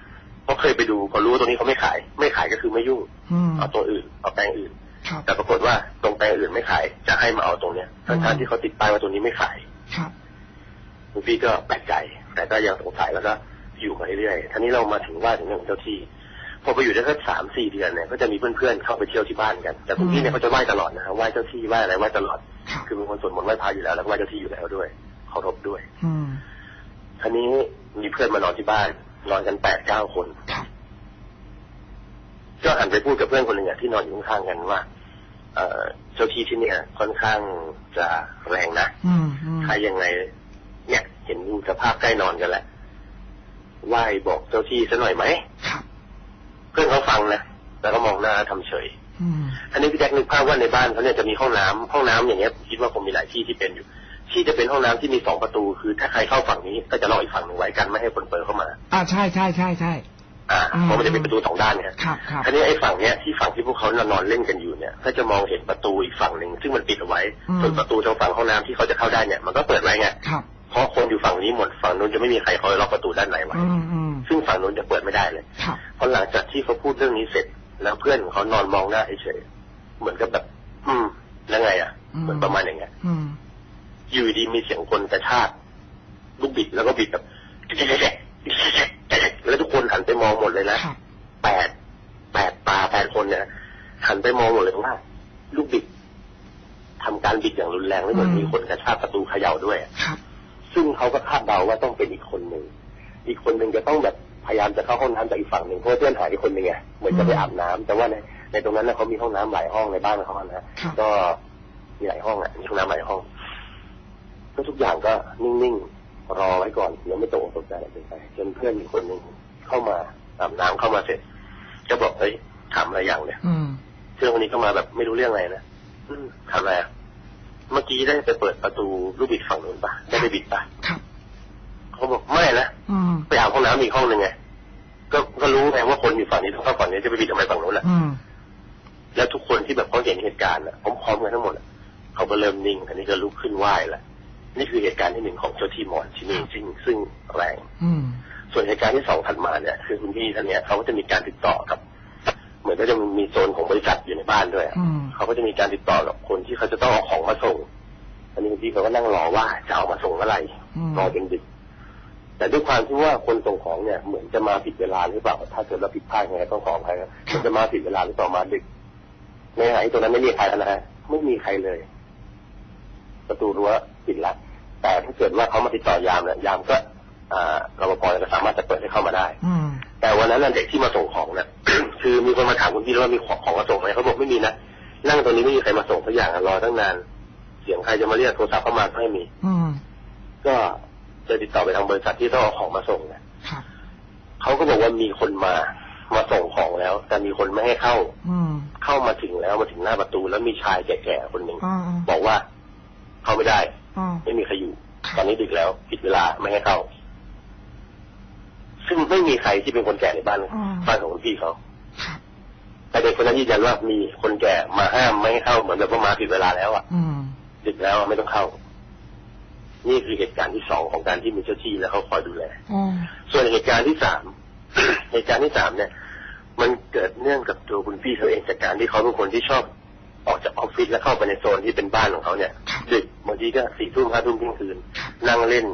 เพราะเคยไปดูพอรู้ว่าตรงนี้เขาไม่ขาย ไม่ขายก็คือไม่ยุ่งอืมเอาตัวอื่นเอาแปลงอื่นครับแต่ปรากฏว่าตรงแปลงอื่นไม่ขาย จะให้มาเอาตรงเนี้ยอืมทั้งๆที่เขาติดป้ายว่าตรงนี้ไม่ขายครับคุณพี่ก็แปลกใจ แต่ก็ยังสงสัยแล้วก็อยู่มาเรื่อยๆทีนี้เรามาถึงว่าถึงเรื่องของเจ้าที่ พอไปอยู่ได้สักสามสี่เดือนเนี่ยก็จะมีเพื่อนๆเข้าไปเที่ยวที่บ้านกัน แต่คุณพี่เนี่ยเขาจะไหว้ตลอดนะครับไหว้เจ้าที่ไหว้อะไรไหว้ตลอดครับคือเป็นคนสวดมนต์ไหว้พระอยู่แล้วแล้วก็ไหว้เจ้าที่อยู่แล้วด้วยเคารพด้วยอืมทีนี้มีเพื่อนมานอนที่บ้านนอนกันแปดเก้าคนครับก็หันไปพูดกับเพื่อนคนหนึ่งอะที่นอนอยู่ข้างๆกันว่าเอ่อเจ้าที่ที่เนี่ยค่อนข้างจะแรงนะอืมอืมถ้ายังไง เนี่ยเห็นสภาพใกล้นอนกันแล้วไหว้บอกเจ้าที่ซะหน่อยไหมครับเพื่อนเขาฟังนะแล้วก็มองหน้าทำเฉยอืมอันนี้พี่แจ็คนึกภาพว่าในบ้านเขาเนี่ยจะมีห้องน้ำห้องน้ำอย่างเงี้ยผมคิดว่าคงมีหลายที่ที่เป็นอยู่ ที่จะเป็นห้องน้ำที่มีสองประตู คือ ถ้าใครเข้าฝั่งนี้ก็จะล็อกอีกฝั่งหนึ่งไว้กันไม่ให้คนเปิดเข้ามา อ่าใช่ใช่ใช่ใช่อ่าอืมเพราะมันจะเป็นประตูสองด้านเนี่ยครับครับทีนี้ไอ้ฝั่งเนี้ยที่ฝั่งที่พวกเขานอนเล่นกันอยู่เนี่ยก็จะมองเห็นประตูอีกฝั่งหนึ่งซึ่งมันปิดเอาไว้อืมส่วนประตูทางฝั่งห้องน้ำที่เขาจะเข้าได้เนี่ยมันก็เปิดไว้ไงครับ เพราะคนอยู่ฝั่งนี้หมดฝั่งนู้นจะไม่มีใครคอยล็อกประตูด้านไหนไว้อืมอืมซึ่งฝั่งนู้นจะเปิดไม่ได้เลยครับพอหลังจากที่เขาพูดเรื่องนี้เสร็จ แล้วเพื่อนของเขานอนมองหน้าเฉยๆเหมือนกับแบบ อืมแล้วไง อะอืมเหมือนประมาณอย่างเงี้ยอืมอยู่ดีมีเสียงคนกระชากลูกบิดแล้วก็บิดแบบแล้วทุกคนหันไปมองหมดเลยนะครับแปดแปดตาแปดคนเนี่ยหันไปมองหมดเลยว่า ลูกบิดทำการบิดอย่างรุนแรงแล้วเหมือนอืมมีคนกระชากประตูเขย่าด้วยครับ ซึ่งเขาก็คาดเดาว่าต้องเป็นอีกคนหนึ่ง อีกคนหนึ่งจะต้องแบบพยายามจะเข้าห้องน้ำจากอีกฝั่งหนึ่งเพราะว่าเพื่อนหายอีกคนหนึ่งไงเหมือนจะไปอาบน้ำแต่ว่าในในตรงนั้นนะเขามีห้องน้ำหลายห้องในบ้านเขาอะนะครับก็มีหลายห้องอะมีห้องน้ำหลายห้องก็ทุกอย่างก็นิ่งๆรอไว้ก่อนยังไม่ตกออกตกใจอะไรไปจนเพื่อนอีกคนหนึ่งเข้ามาอาบน้ำเข้ามาเสร็จก็บอกเฮ้ยถามอะไรอย่างเนี่ยอืมเพื่อนคนนี้เข้ามาแบบไม่รู้เรื่องอะไรนะอืมถามอะไรอะ เมื่อกี้ได้ไปเปิดประตูลูกบิดฝั่งนู้นปะได้ไปบิดปะครับเขาบอกไม่นะอืมไปอาบห้องน้ำอีกห้องหนึ่งไงก็ก็รู้ไงว่าคนอยู่ฝั่งนี้ต้องเข้าฝั่งนี้จะไปบิดทำไมฝั่งนู้นแหละอืมแล้วทุกคนที่แบบเขาเห็นเหตุการณ์อะพร้อมๆกันทั้งหมดอะเขาก็เริ่มนิ่งอันนี้ก็ลุกขึ้นไหว้ละนี่คือเหตุการณ์ที่หนึ่งของเจ้าที่มอนที่นี่ซึ่งซึ่งแรงอืมส่วนเหตุการณ์ที่สองถัดมาเนี่ย คือคุณพี่ท่านเนี้ยเขาก็จะมีการติดต่อกับ เหมือนก็จะมีโซนของบริษัทอยู่ในบ้านด้วยอะอืมเขาก็จะมีการติดต่อกับคนที่เขาจะต้องเอาของมาส่งอันนี้คุณพี่เขาก็นั่งรอว่าจะเอามาส่งเมื่อไหร่อืมรอจนดึก แต่ด้วยความที่ว่าคนส่งของเนี่ย เหมือนจะมาผิดเวลาหรือเปล่า ถ้าเกิดเราผิดพลาดยังไงต้องขออภัยครับเหมือนจะมาผิดเวลาหรือเปล่ามาดึกในขณะที่ตรงนั้นไม่มีใครแล้วนะฮะไม่มีใครเลย ประตูรั้วปิดละแต่ถ้าเกิดว่าเขามาติดต่อยามเนี่ยยามก็อ่ารปภก็สามารถจะเปิดให้เข้ามาได้อืมแต่วันนั้นน่ะเด็กที่มาส่งของเนี่ย คือมีคนมาถามคุณพี่ว่ามีของของมาส่งไหมเขาบอกไม่มีนะนั่งตรงนี้ไม่มีใครมาส่งสักอย่างอะรอตั้งนาน เสียงใครจะมาเรียกโทรศัพท์เข้ามาก็ไม่มี อืมก็จะติดต่อไปทางบริษัทที่ต้องเอาของมาส่งเนี่ยครับเขาก็บอกว่ามีคนมามาส่งของแล้ว แต่มีคนไม่ให้เข้า อืมเข้ามาถึงแล้วมาถึงหน้าประตู แล้วมีชายแก่ๆคนหนึ่งอ่าบอกว่าเข้าไม่ได้อ่าไม่มีใครอยู่ ตอนนี้ดึกแล้วผิดเวลาไม่ให้เข้า ซึ่งไม่มีใครที่เป็นคนแก่ในบ้านอ่าบ้านของคุณพี่เขาครับ แต่เด็กคนนั้นยืนยันว่ามีคนแก่มาห้ามไม่ให้เข้าเหมือนแบบว่ามาผิดเวลาแล้วอะอืมดึกแล้วอะไม่ต้องเข้า นี่คือเหตุการณ์ที่สองของการที่มีเจ้าที่แล้วเขาคอยดูแลอ๋อส่วนเหตุการณ์ที่สามเหตุการณ์ที่สามเนี่ย มันเกิดเนื่องกับตัวคุณพี่เขาเองจากการที่เขาเป็นคนที่ชอบออกจากออฟฟิศแล้วเข้าไปในโซนที่เป็นบ้านของเขาเนี่ยครับดึกบางทีก็สี่ทุ่มห้าทุ่มเที่ยงคืน นั่งเล่น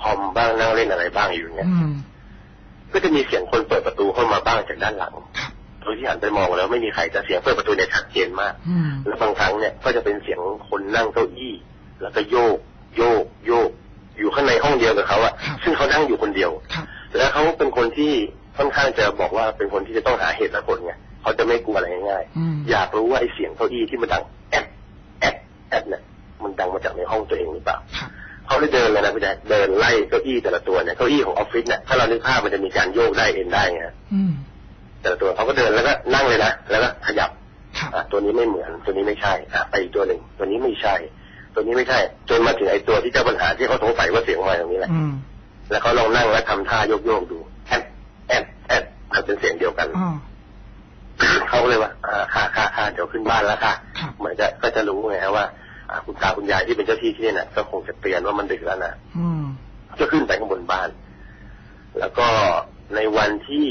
คอมบ้างนั่งเล่นอะไรบ้างอยู่อย่างเงี้ยอืม ก็จะมีเสียงคนเปิดประตูเข้ามาบ้างจากด้านหลังครับโดยที่หันไปมองแล้วไม่มีใครแต่เสียงเปิดประตูเนี่ยชัดเจนมากอืมแล้วบางครั้งเนี่ยก็จะเป็นเสียงคนนั่งเก้าอี้ แล้วก็โยก โยก โยก อยู่ข้างในห้องเดียวกับเขาอะครับซึ่งเขานั่งอยู่คนเดียวครับแล้วเขาเป็นคนที่ค่อนข้างจะบอกว่าเป็นคนที่จะต้องหาเหตุและผลไงเขาจะไม่กลัวอะไรง่ายอืมๆอยากรู้ว่าไอ้เสียงเก้าอี้ที่มันดัง เขาเลยเดินเลยนะพี่แจ๊คเดินไล่เก้าอี้แต่ละตัวเนี่ยเก้าอี้ของออฟฟิศเนี่ยถ้าเรานึกภาพมันจะมีการโยกได้เอ็นได้ไงอืมแต่ละตัวเขาก็เดินแล้วก็นั่งเลยนะแล้วก็ขยับครับอะตัวนี้ไม่เหมือนตัวนี้ไม่ใช่อะไปอีกตัวหนึ่งตัวนี้ไม่ใช่ ตัวนี้ไม่ใช่ จนมาถึงไอ้ตัวที่เจ้าปัญหาที่เขาสงสัยว่าเสียงมาตรงนี้แหละอืมแล้วเขาลองนั่งแล้วทำท่าโยกโยกๆดูแอดแอดแอดมันเป็นเสียงเดียวกันอ่าเขาก็เลยว่าอ่าค่ะค่ะค่ะเดี๋ยวขึ้นบ้านแล้วค่ะครับเหมือนจะก็จะรู้ไงฮะว่าอ่า คุณตาคุณยายที่เป็นเจ้าที่ที่นี่น่ะก็คงจะเตือนว่ามันดึกแล้วนะอืมก็ขึ้นไปข้างบนบ้าน แล้วก็ในวันที่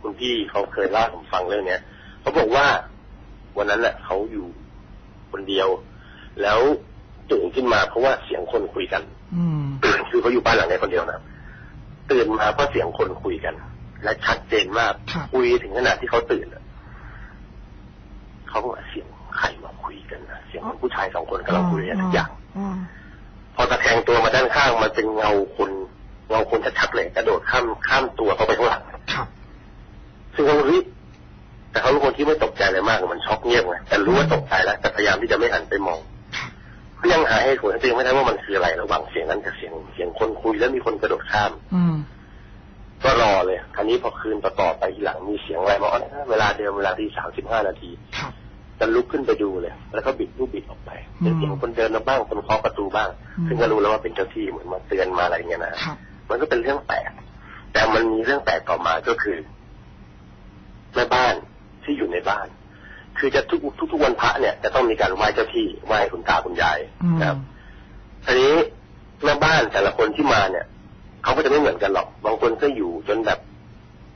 คุณพี่เขาเคยเล่าให้ผมฟังเรื่องเนี้ยเขาบอกว่าวันนั้นน่ะเขาอยู่คนเดียว แล้วตื่นขึ้นมาเพราะว่าเสียงคนคุยกัน อืมคือเขาอยู่บ้านหลังนี้คนเดียวนะตื่นมาเพราะเสียงคนคุยกัน และชัดเจนมากครับคุยถึงขนาดที่เขาตื่นอะเขาก็ว่าเสียงใครมา ผู้ชายสองคนกำลังคุยกันทุกอย่างอ่าพอตะแคงตัวมาด้านข้างมันเป็นเงาคนเงาคนชัดๆเลยกระโดดข้ามข้ามตัวเขาไปข้างหลังครับซึ่งเขาเฮ้ยแต่เขาเป็นคนที่ไม่ตกใจอะไรมากมันช็อกเงียบไงแต่รู้ว่าตกใจแล้วแต่พยายามที่จะไม่หันไปมองครับก็ยังหาให้ผลตัวเองไม่ได้ว่ามันคืออะไรระหว่างเสียงนั้นกับเสียงเสียงคนคุยแล้วมีคนกระโดดข้ามอืมก็รอเลย คราวนี้พอคืนต่อๆไปทีหลังมีเสียงอะไรมาอ๋อนะเวลาเดิมเวลาที่สามสิบห้านาทีครับ จะลุกขึ้นไปดูเลย แล้วก็บิดลูกบิดออกไปอืมเป็นเสียงคนเดินมาบ้างคนเคาะประตูบ้างอืมซึ่งก็รู้แล้วว่าเป็นเจ้าที่เหมือนมาเตือนมาอะไรเงี้ยนะครับมันก็เป็นเรื่องแปลกแต่มันมีเรื่องแปลกต่อมาก็คือแม่บ้านที่อยู่ในบ้าน คือจะทุกทุกทุกวันพระเนี่ยจะต้องมีการไหว้เจ้าที่ไหว้คุณตาคุณยายอืมนะครับทีนี้แม่บ้านแต่ละคนที่มาเนี่ยเขาก็จะไม่เหมือนกันหรอก บางคนก็อยู่จนแบบ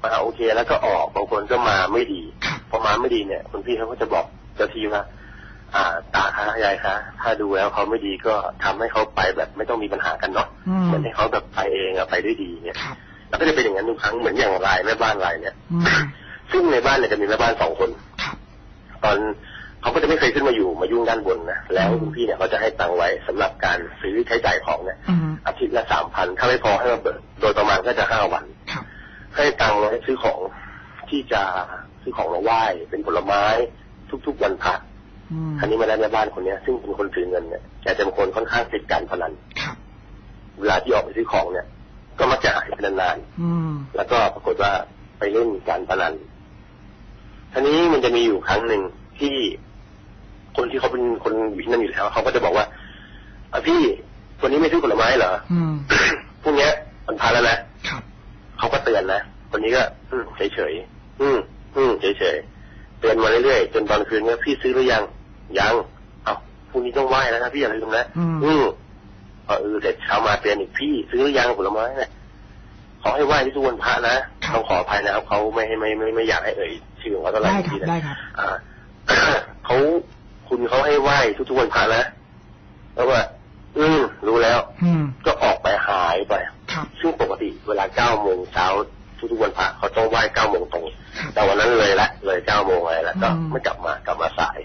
มาโอเคแล้วก็ออกบางคนก็มาไม่ดีครับพอมาไม่ดีเนี่ยคุณพี่เขาก็จะบอก เจ้าที่ว่าอ่าตาคะยายคะถ้าดูแล้วเขาไม่ดีก็ทำให้เขาไปแบบไม่ต้องมีปัญหากันเนาะอืมเหมือนให้เขาแบบไปเองอะไปด้วยดีเนี่ยครับแล้วก็จะเป็นอย่างนั้นทุกครั้งเหมือนอย่างรายแม่บ้านรายเนี่ยอืมซึ่งในบ้านเนี่ยจะมีแม่บ้านสองคนครับตอนเขาก็จะไม่เคยขึ้นมาอยู่มายุ่งด้านบนนะแล้วอืมคุณพี่เนี่ยเขาจะให้ตังค์ไว้สำหรับการซื้อใช้จ่ายของเนี่ยอืมอาทิตย์ละสามพันถ้าไม่พอให้มาเบิกโดยประมาณก็จะห้าวันครับให้ตังค์ไว้ซื้อของที่จะซื้อของมาไหว้เป็นผลไม้ ทุก ๆ วันพระอืมอันนี้มาได้แม่บ้านคนเนี้ย ซึ่งเป็นคนถือเงินเนี่ยแกจะเป็นคนค่อนข้างติดการพนันครับเวลาที่ออกไปซื้อของเนี่ย ก็มักจะหายไปนานอืมๆแล้วก็ปรากฏว่าไปเล่นการพนันทีนี้มันจะมีอยู่ครั้งหนึ่งที่คนที่เขาเป็นคนอยู่ที่นั่นอยู่แล้วเขาก็จะบอกว่าอะพี่วันนี้ไม่ซื้อผลไม้เหรออืมพรุ่งเนี้ยมันพาแล้วนะครับเขาก็เตือนนะคนนี้ก็อืมเฉยๆอืมอืมเฉยๆ เตือนมาเรื่อยๆจนตอนคืนเนี่ยพี่ซื้อหรือยังยังเอาพรุ่งนี้ต้องไหว้แล้วนะพี่อย่าลืมนะอืมอืมพอเออเสร็จเช้ามาเตือนอีกพี่ซื้อหรือยังผลไม้เนี่ยขอให้ไหว้ที่ทุกวันพระนะต้องขออภัยนะครับเขาไม่ไม่ไม่ไม่ไม่อยากให้เอ่ยชื่อของเขาเท่าไหร่ได้ครับทีนะได้ครับอ่าเขาคุณเขาให้ไหว้ทุกๆวันพระนะแล้วว่าอืมรู้แล้วอืมก็ออกไปหายไปครับซึ่งปกติเวลาเก้าโมงเช้า ทุกๆวันพระเขาต้องไหว้เก้าโมงตรงครับแต่วันนั้นเลยละเลยเก้าโมงอะไรละก็อืมไม่กลับมากลับมาสาย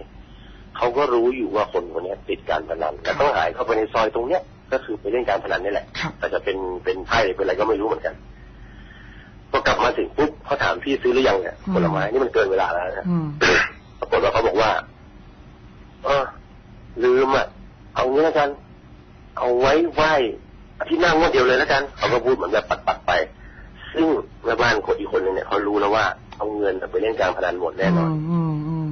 เขาก็รู้อยู่ว่าคนคนนี้ติดการพนันแต่ต้องหายเข้าไปในซอยตรงเนี้ยก็คือไปเล่นการพนันนี่แหละครับแต่จะเป็นเป็นไพ่เป็นอะไรก็ไม่รู้เหมือนกันพอกลับมาถึงปุ๊บเขาถามพี่ซื้อหรือยังเนี่ยอืมผลไม้นี่มันเกินเวลาแล้วนะอืมปรากฏว่าเขาบอกว่า เออ ลืมอะเอางี้แล้วกัน เอาไว้ไหว้อาทิตย์หน้างวดเดียวเลยแล้วกันเขาก็พูดเหมือนแบบปัดๆไป ซึ่งแม่บ้านคนอีกคนหนึงเนี่ยเขารู้แล้วว่าเอาเงินไปเล่นการพนันหมดแน่นอนอืมอืม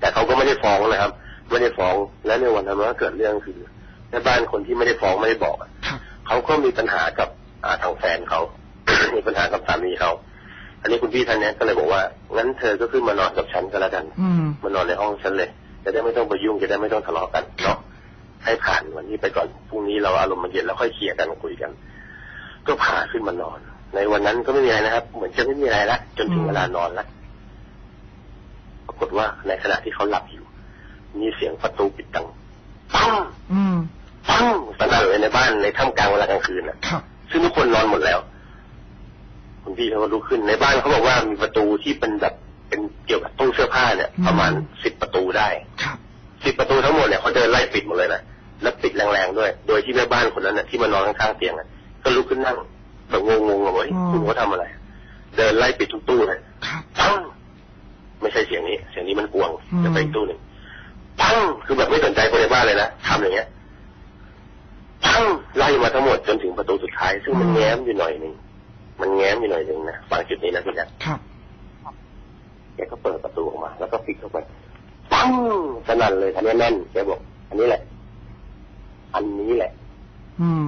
แต่เขาก็ไม่ได้ฟ้องนะครับ ไม่ได้ฟ้อง และในวันนั้นมันก็เกิดเรื่องคือแม่บ้านคนที่ไม่ได้ฟ้องไม่ได้บอกอะครับเขาก็มีปัญหากับอ่าทางแฟนเขา มีปัญหากับสามีเขาอันนี้คุณพี่ท่านเนี้ยก็เลยบอกว่างั้นเธอก็ขึ้นมานอนกับฉันก็แล้วกันอืมมานอนในห้องฉันเลยจะได้ไม่ต้องไปยุ่งจะได้ไม่ต้องทะเลาะกันเนาะให้ผ่านวันนี้ไปก่อนพรุ่งนี้เราอารมณ์มันเย็นแล้วค่อยเคลียร์กันคุยกัน ก็พาขึ้นมานอน ในวันนั้นก็ไม่มีอะไรนะครับ เหมือนจะไม่มีอะไรละจนถึงอืมเวลานอนละปรากฏว่าในขณะที่เขาหลับอยู่ มีเสียงประตูปิดดังปังอืมปังสนั่นเลยในบ้านในท่ามกลางเวลากลางคืนน่ะครับซึ่งทุกคนนอนหมดแล้วคุณพี่เขาก็ลุกขึ้นในบ้านเขาบอกว่ามีประตูที่เป็นแบบเป็นเกี่ยวกับตู้เสื้อผ้าเนี่ยอืมประมาณสิบประตูได้ครับสิบประตูทั้งหมดเนี่ยเขาเดินไล่ปิดหมดเลยนะแล้วปิดแรงๆด้วย โดยที่แม่บ้านคนนั้นน่ะที่มานอนข้างๆเตียงอะก็ลุกขึ้นนั่ง แบบงงๆอะเว้ยอืมคุณเขาทำอะไร เดินไล่ปิดทุกตู้เลยครับปังไม่ใช่เสียงนี้ เสียงนี้มันกวงอืมจะไปอีกตู้หนึ่งปังคือแบบไม่สนใจคนในบ้านเลยนะทำอย่างเงี้ยปังไล่มาทั้งหมดจนถึงประตูสุดท้าย ซึ่งมันแง้มอยู่หน่อยหนึ่งมันแง้มอยู่หน่อยหนึ่งนะฟังจุดนี้นะพี่นะครับแกก็เปิดประตูออกมา แล้วก็ปิดเข้าไปปังสนั่นเลยทันนี้แน่นแกบอก อันนี้แหละ อันนี้แหละ อืม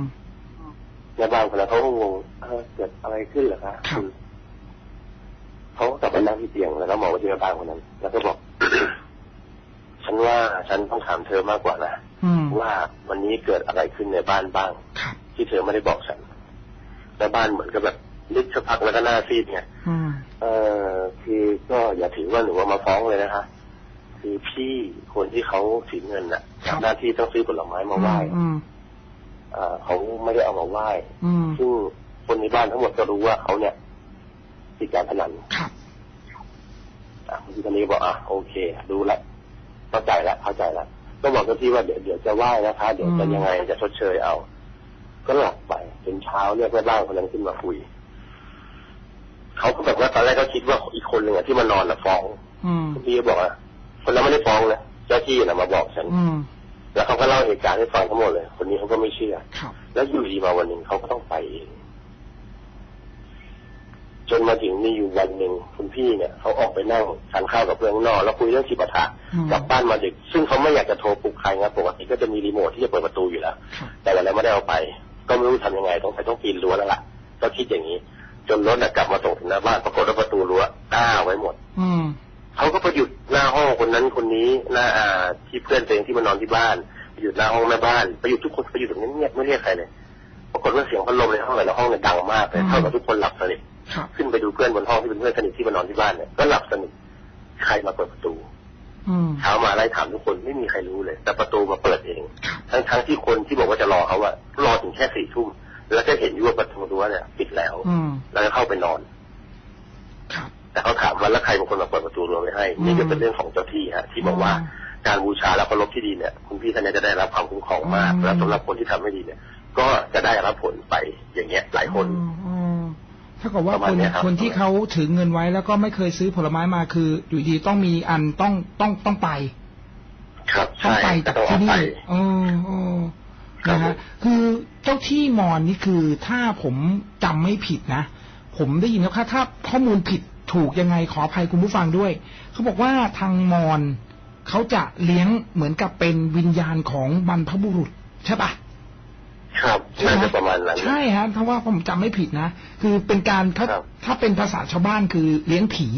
แม่บ้านคนนั้นเขาก็งงเออเกิดอะไรขึ้นเหรอคะครับณเขาก็กลับไปนั่งที่เตียงแล้วก็มองไปที่แม่บ้านคนนั้น แล้วก็บอกฉันว่าฉันต้องถามเธอมากกว่านะอืมว่าวันนี้เกิดอะไรขึ้นในบ้านบ้างครับที่เธอไม่ได้บอกฉันแม่บ้านเหมือนกับแบบนึกสักพักแล้วก็หน้าซีดไงอืมเออคือก็อย่าถือว่าหนูว่ามาฟ้องเลยนะคะคือพี่คนที่เขาถือเงินน่ะครับหน้าที่ต้องซื้อผลไม้มาไหว้อืมอ่า เขาไม่ได้เอามาไหว้อืมซึ่งคนในบ้านทั้งหมดก็รู้ว่าเขาเนี่ยติดการพนันครับอะคุณพี่คนนี้ก็บอกอะโอเครู้ละเข้าใจละเข้าใจละก็บอกกับพี่ว่าเดี๋ยวเดี๋ยวจะไหว้นะคะ เดี๋ยวจะอืมยังไงจะชดเชยเอา ก็หลับไปจนเช้าเรียกแม่บ้านคนนั้นขึ้นมาคุยเขาก็แบบว่าตอนแรกก็คิดว่าอีกคนหนึ่งอะที่มานอนอะฟ้องอืมคุณพี่ก็บอกว่าคนนั้นไม่ได้ฟ้องนะเจ้าที่นะมาบอกฉันอืม แล้วเขาก็เล่าเหตุการณ์ให้ฟังทั้งหมดเลย คนนี้เขาก็ไม่เชื่อครับแล้วอยู่ดีมาวันหนึ่งเขาก็ต้องไปเองจนมาถึงมีอยู่วันหนึ่งคุณพี่เนี่ยเขาออกไปนั่งทานข้าวกับเพื่อนข้างนอกแล้วคุยเรื่องชิปะทะอืมกลับบ้านมาดึก ซึ่งเขาไม่อยากจะโทรปลุกใครนะปกติก็จะมีรีโมทที่จะเปิดประตูอยู่แล้วครับแต่วันนั้นไม่ได้เอาไป ก็ไม่รู้ทำยังไงต้องใส่ต้องปีนรั้วแล้วล่ะ ก็คิดอย่างนี้ จนรถน่ะกลับมาส่งถึงหน้าบ้านปรากฏว่าประตูรั้วอ้าไว้หมด อืม เขาก็ไปหยุดหน้าห้องคนนั้นคนนี้หน้าอ่าที่เพื่อนตัวเองที่มานอนที่บ้านไปหยุดหน้าห้องแม่บ้านไปหยุดทุกคนไปหยุดแบบเงียบๆไม่เรียกใครเลยปรากฏว่าเสียงพัดลมในห้องแต่ละห้องเนี่ยดังมากเลยอืมเท่ากับทุกคนหลับสนิทครับขึ้นไปดูเพื่อนบนห้องที่เป็นเพื่อนสนิทที่มานอนที่บ้านเนี่ยก็หลับสนิทใครมาเปิดประตูอืมเช้ามาไล่ถามทุกคนไม่มีใครรู้เลย แต่ประตูมาเปิดเองครับทั้งทั้งๆที่คนที่บอกว่าจะรอเขาอะรอถึงแค่สี่ทุ่มแล้วก็เห็นอยู่ว่าประตูรั้วเนี่ยปิดแล้วอืมแล้วก็เข้าไปนอนครับ แต่เขาถามว่าแล้วใครเป็นคนมาเปิดประตูรั้วไว้ให้ นี่ก็เป็นเรื่องของเจ้าที่ฮะที่บอกว่าการบูชาแล้วเคารพที่ดีเนี่ยคุณพี่ท่านเนี้จะได้รับความคุ้มครองมากอืมแล้วสำหรับคนที่ทำไม่ดีเนี่ย ก็จะได้รับผลไปอย่างเงี้ยหลายคนอืมอืมถ้ากับว่าประมาคณนเนี้ยครับคนที่เขาถือเงินไว้แล้วก็ไม่เคยซื้อผลไม้มาคือ อยู่ดีต้องมีอันต้องต้องต้องไป ครับต้องใช่ไปก็จากต้องออที่กนี่ไปเออเออครับนะผฮะมคือเจ้าที่มอนนี่คือถ้าผมจำไม่ผิดนะผมได้ยินว่าถ้าข้อมูลผิด ถูกยังไงขออภัยคุณผู้ฟังด้วย เขาบอกว่าทางมอนเขาจะเลี้ยงเหมือนกับเป็นวิญญาณของบรรพบุรุษใช่ปะครับใช่น่าไหมจะประมาณนั้นใช่ฮะถ้าว่าผมจำไม่ผิดนะคือเป็นการถ้าครับถ้าเป็นภาษาชาวบ้านคือเลี้ยงผี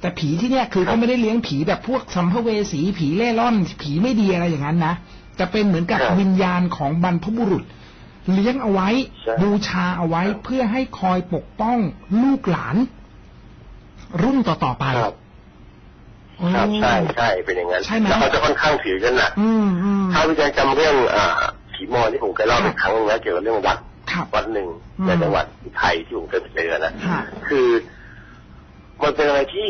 แต่ผีที่เนี่ยคือครับเขาไม่ได้เลี้ยงผีแบบพวกสัมภเวสีผีเล่ร่อน ผีไม่ดีอะไรอย่างนั้นนะแต่เป็นเหมือนกับครับวิญญาณของบรรพบุรุษ เลี้ยงเอาไว้ใช่บูชาเอาไว้ครับเพื่อให้คอยปกป้องลูกหลาน รุ่นต่อๆไปครับโอ้ครับใช่ใช่เป็นอย่างนั้นใช่ไหมแล้วเขาจะค่อนข้างถือกันหนักอืมอืมถ้าพี่แจ๊คจำเรื่องอ่าผีมอญที่ผมเคยเล่าไปครับครั้งหนึงแล้วเกี่ยวกับเรื่องวัดครับวัดหนึ่งอืมในจังหวัดไทยที่ผมเคยไปเจอนะฮะคือมันเป็นอะไรที่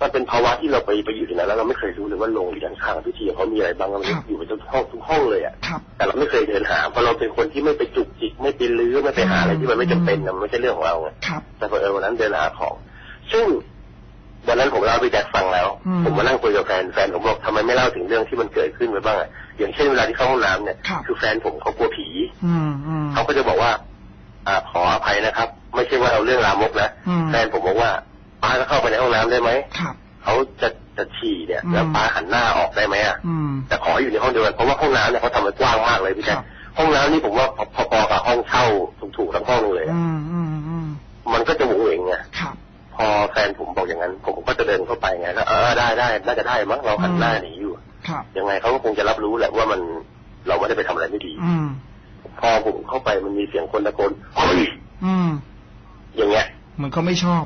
มันเป็นภาวะที่เราไปไปอยู่ที่นั้นแล้วเราไม่เคยรู้เลยว่าโรงเรียนข้างพิธีเขามีอะไรบ้างมันครับอยู่เป็นทุกห้องทุกห้องเลยอะครับแต่เราไม่เคยเดินหาเพราะเราเป็นคนที่ไม่ไปจุกจิกไม่ไปลื้อไม่ไปหาอะไรที่มันไม่จำเป็นนะมันไม่ใช่เรื่องของเราไงครับแต่พอเออวันนั้นเดินหาของ ซึ่ง วันนั้นผมเล่าไปแจ็คฟังแล้วอืมผมมานั่งคุยกับแฟนแฟนผมบอกทำไมไม่เล่าถึงเรื่องที่มันเกิดขึ้นไปบ้างอะอย่างเช่นเวลาที่เข้าห้องน้ำเนี่ยครับอแฟนผมเขากลัวผีอืมอืมเขาก็จะบอกว่า อ่าขออภัยนะครับ ไม่ใช่ว่าเอาเรื่องรามกนะอืมแฟนผมบอกว่าป้าจะเข้าไปในห้องน้ำได้ไหมครับเขาจะจะฉี่เนี่ยอืมแล้วป้าหันหน้าออกได้ไหมอะอืมแต่ขออยู่ในห้องเดียวกันเพราะว่าห้องน้ำเนี่ยเขาทำไว้กว้างมากเลยพี่แจ๊คครับห้องน้ำนี่ผมว่าพอๆกับห้องเช่าถูกๆทั้งห้องเลยอะอืมอืมอืมมันก็จะหวงเหวงไงครับ พอแฟนผมบอกอย่างนั้น ผมก็จะเดินเข้าไปไงแล้วเออได้ได้น่าจะได้มั้งเราหันหน้าหนีอยู่ครับยังไงเขาก็คงจะรับรู้แหละว่ามันเราไม่ได้ไปทำอะไรไม่ดี อืมพอผมเข้าไปมันมีเสียงคนตะโกนเฮ้ยอืมอย่างเงี้ยเหมือนเขาไม่ชอบ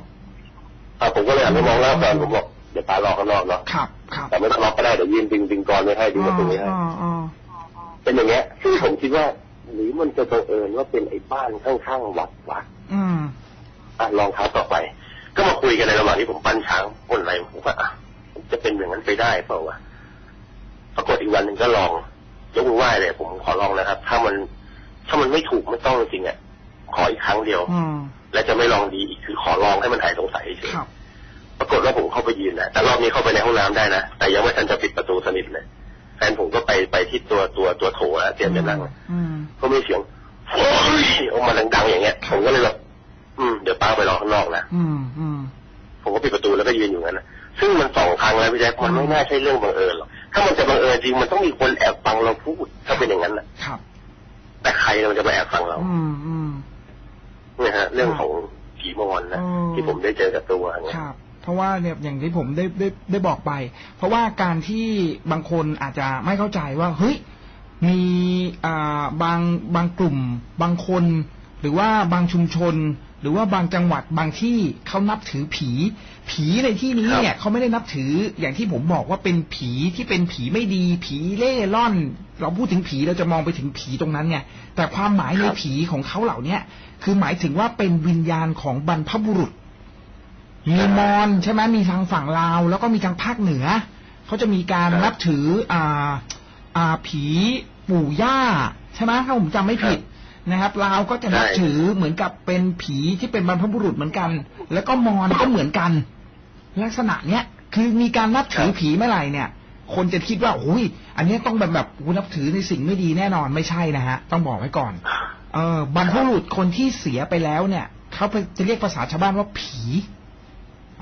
อะผมก็เลยหันไปมองหน้าแฟนผมบอกเดี๋ยวป้ารอข้างนอกเนาะครับครับแต่ไม่ต้องล็อกก็ได้เดี๋ยวยืนดึงดึงกรไม่ให้ดึงประตูไม่ให้อ่าอ่าเป็นอย่างเงี้ยซึ่งผมคิดว่าหรือมันจะบังเอิญว่าเป็นไอ้บ้านข้างๆวัดวะอืมอะลองเท้าต่อไป ก็มาคุยกันในระหว่างที่ผมปั้นช้างบนอะไรผมว่าอะจะเป็นอย่างนั้นไปได้เปล่าวะปรากฏอีกวันหนึ่งก็ลองยกมือไหว้เลยผมขอลองนะครับ ถ้ามันถ้ามันไม่ถูกไม่ต้องจริงๆอะขออีกครั้งเดียวอืมและจะไม่ลองดีอีกคือขอลองให้มันหายสงสัยเฉยครับปรากฏว่าผมเข้าไปยืนนะแต่รอบนี้เข้าไปในห้องน้ำได้นะแต่ยังไม่ทันจะปิดประตูสนิทเลยแฟนผมก็ไปไปที่ตัวตัวตัวโถแล้วเตรียมจะนั่งอืมก็มีเสียงโอ้ยออกมาดังๆอย่างเงี้ยผมก็เลยแบบ อืมเดี๋ยวป้าไปรอข้างนอกนะอืมอืมผมก็ปิดประตูแล้วก็ยืนอยู่งั้นนะซึ่งมันสองครั้งแล้วพี่แจ๊คมันไม่น่าใช่เรื่องบังเอิญหรอกถ้ามันจะบังเอิญจริงมันต้องมีคนแอบฟังเราพูดถ้าเป็นอย่างนั้นนะครับ แต่ใครมันจะมาแอบฟังเรา อืมอืมเนี่ยฮะ เรื่องของผีมอนนะอืมที่ผมได้เจอกับตัวเนี่ยครับเพราะว่าเนี่ยอย่างที่ผมได้ได้ได้บอกไป เพราะว่าการที่บางคนอาจจะไม่เข้าใจว่า เฮ้ยมีอ่าบางบางกลุ่ม บางคน หรือว่าบางชุมชน หรือว่าบางจังหวัดบางที่เขานับถือผี ผีในที่นี้เนี่ยเขาไม่ได้นับถืออย่างที่ผมบอกว่าเป็นผีที่เป็นผีไม่ดี ผีเล่ร่อน เราพูดถึงผีเราจะมองไปถึงผีตรงนั้นไงแต่ความหมายในผีของเขาเหล่าเนี้ยคือหมายถึงว่าเป็นวิญญาณของบรรพบุรุษ มีมอญใช่ไหมมีทางฝั่งลาว แล้วก็มีทางภาคเหนือเขาจะมีการครับนับถืออ่าอ่าผีปู่ย่าใช่ไหมถ้าผมจำไม่ผิด นะครับลาวก็จะนับใช่ถือเหมือนกับเป็นผีที่เป็นบรรพบุรุษเหมือนกัน แล้วก็มอญก็เหมือนกัน ลักษณะเนี้ยคือมีการนับถือผีเมื่อไหร่เนี่ย คนจะคิดว่าโอ้ยอันเนี้ยต้องแบบแบบโอ้นับถือในสิ่งไม่ดีแน่นอนไม่ใช่นะฮะ ต้องบอกไว้ก่อน เออบรรพบุรุษคนที่เสียไปแล้วเนี่ยเขาจะเรียกภาษาชาวบ้านว่าผี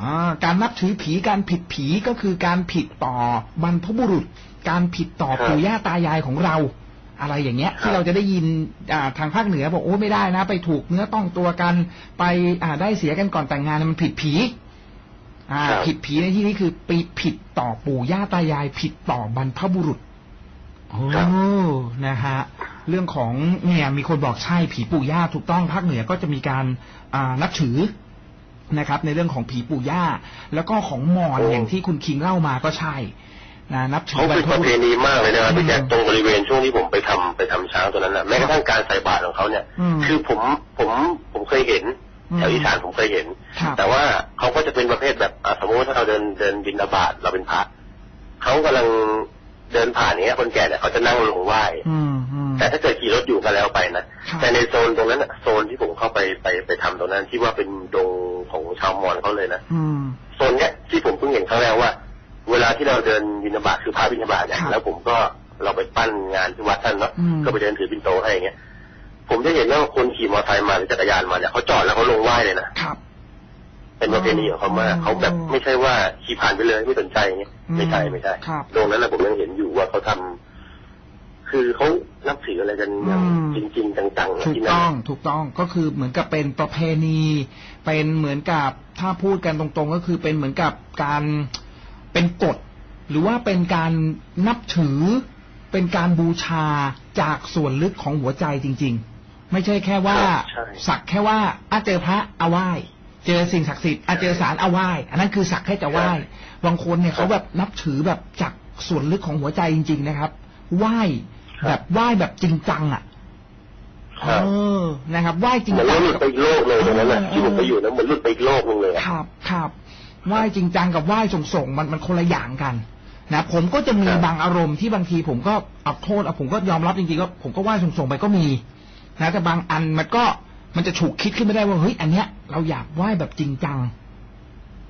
อ่าการนับถือผีการผิดผีก็คือการผิดต่อบรรพบุรุษ การผิดต่อครับปู่ย่าตายายของเรา อะไรอย่างเงี้ยครับที่เราจะได้ยินอ่าทางภาคเหนือบอกโอ้ไม่ได้นะ ไปถูกเนื้อต้องตัวกันไปอ่าได้เสียกันก่อนแต่งงานมันผิดผีอ่าครับผิดผีในที่นี้คือไปผิดต่อปู่ย่าตายาย ผิดต่อบรรพบุรุษโอ้นะฮะเรื่องของเนี่ยมีคนบอกใช่ผีปู่ย่าถูกต้องภาคเหนือก็จะมีการอ่านับถือนะครับ ในเรื่องของผีปู่ย่า แล้วก็ของมอญโอ้อย่างที่คุณคิงเล่ามาก็ใช่ นะนับถืเขาอบรเป็นรพประบุเพรุษณีมากเลยนะครับอืมพี่แจ๊คตรงบริเวณช่วงที่ผมไปทำไปทำช้างตัวนั้นนะแม้กระทั่งการใส่บาตรของเขาเนี่ยอืมคือผมผมผมเคยเห็นอืมแถวอีสานผมเคยเห็นครับแต่ว่าเขาก็จะเป็นประเภทแบบอะสมมติว่าถ้าเราเดินเดินบินบาตเราเป็นพระเขากำลังเดินผ่านอย่างเงี้ยคนแก่เนี่ยเขาจะนั่งลงไหว้อืมอืมแต่ถ้าเกิดขี่รถอยู่ก็แล้วไปนะครับแต่ในโซนตรงนั้นน่ะโซนที่ผมเข้าไปไปไปทำตรงนั้นที่ว่าเป็นดงของชาวมอญเขาเลยนะอืมโซนเนี้ยที่ผมเพิ่งเห็นครั้งแรกว่า เวลาที่เราเดินบินบาตคือพาบินบาตเนี่ยครับแล้วผมก็เราไปปั้นงานที่วัดท่านเนาะอืมก็ไปเดินถือปินโตให้อย่างเงี้ยผมจะเห็นว่าคนขี่มอเตอร์ไซค์มาหรือจักรยานมาเนี่ยเขาจอดแล้วเขาลงไหว้เลยนะครับเป็นประเพณีของเขามากอ๋อเขาแบบไม่ใช่ว่าขี่ผ่านไปเลยไม่สนใจอย่างเงี้ยอืมไม่ใช่ไม่ใช่ครับตรงนั้นนะผมยังเห็นอยู่ว่าเขาทำคือเขานับถืออะไรกันอย่างอืมจริง ๆ จังๆถูกที่นั่นต้องถูกต้องก็คือเหมือนกับเป็นประเพณี เป็นเหมือนกับถ้าพูดกันตรงๆ ก็คือเป็นเหมือนกับการเป็นกฎ หรือว่าเป็นการนับถือ เป็นการบูชาจากส่วนลึกของหัวใจจริง ๆ ไม่ใช่แค่ว่าใช่ สักแค่ว่าอาเจอพระเอาไหว้เจอสิ่งศักดิ์สิทธิ์อาเจอสารเอาไหว้อันนั้นคือสักแค่จะไหว้บางคนเนี่ยเขาแบบนับถือแบบจากส่วนลึกของหัวใจจริง ๆ นะครับไหว้แบบไหว้แบบจริงจังอะครับเออนะครับ ไหว้จริงเหมือนจัเราง หลุดกับไปอีกโลกเลยตรงนั้นน่ะเออที่ผมไปอยู่นะเหมือนหลุดไปอีกโลกหนึงเลยอะ ครับครับ ไหว้จริงจังกับไหว้ส่งส่งๆมันมันคนละอย่างกันนะผมก็จะมีครับบางอารมณ์ที่บางทีผมก็เอาโทษเอาผมก็ยอมรับจริงๆก็ผมก็ไหว้ส่งส่งๆไปก็มีนะแต่บางอันมันก็มันจะฉุกคิดขึ้นไม่ได้ว่าเฮ้ยอันเนี้ย เราอยากไหว้แบบจริงจัง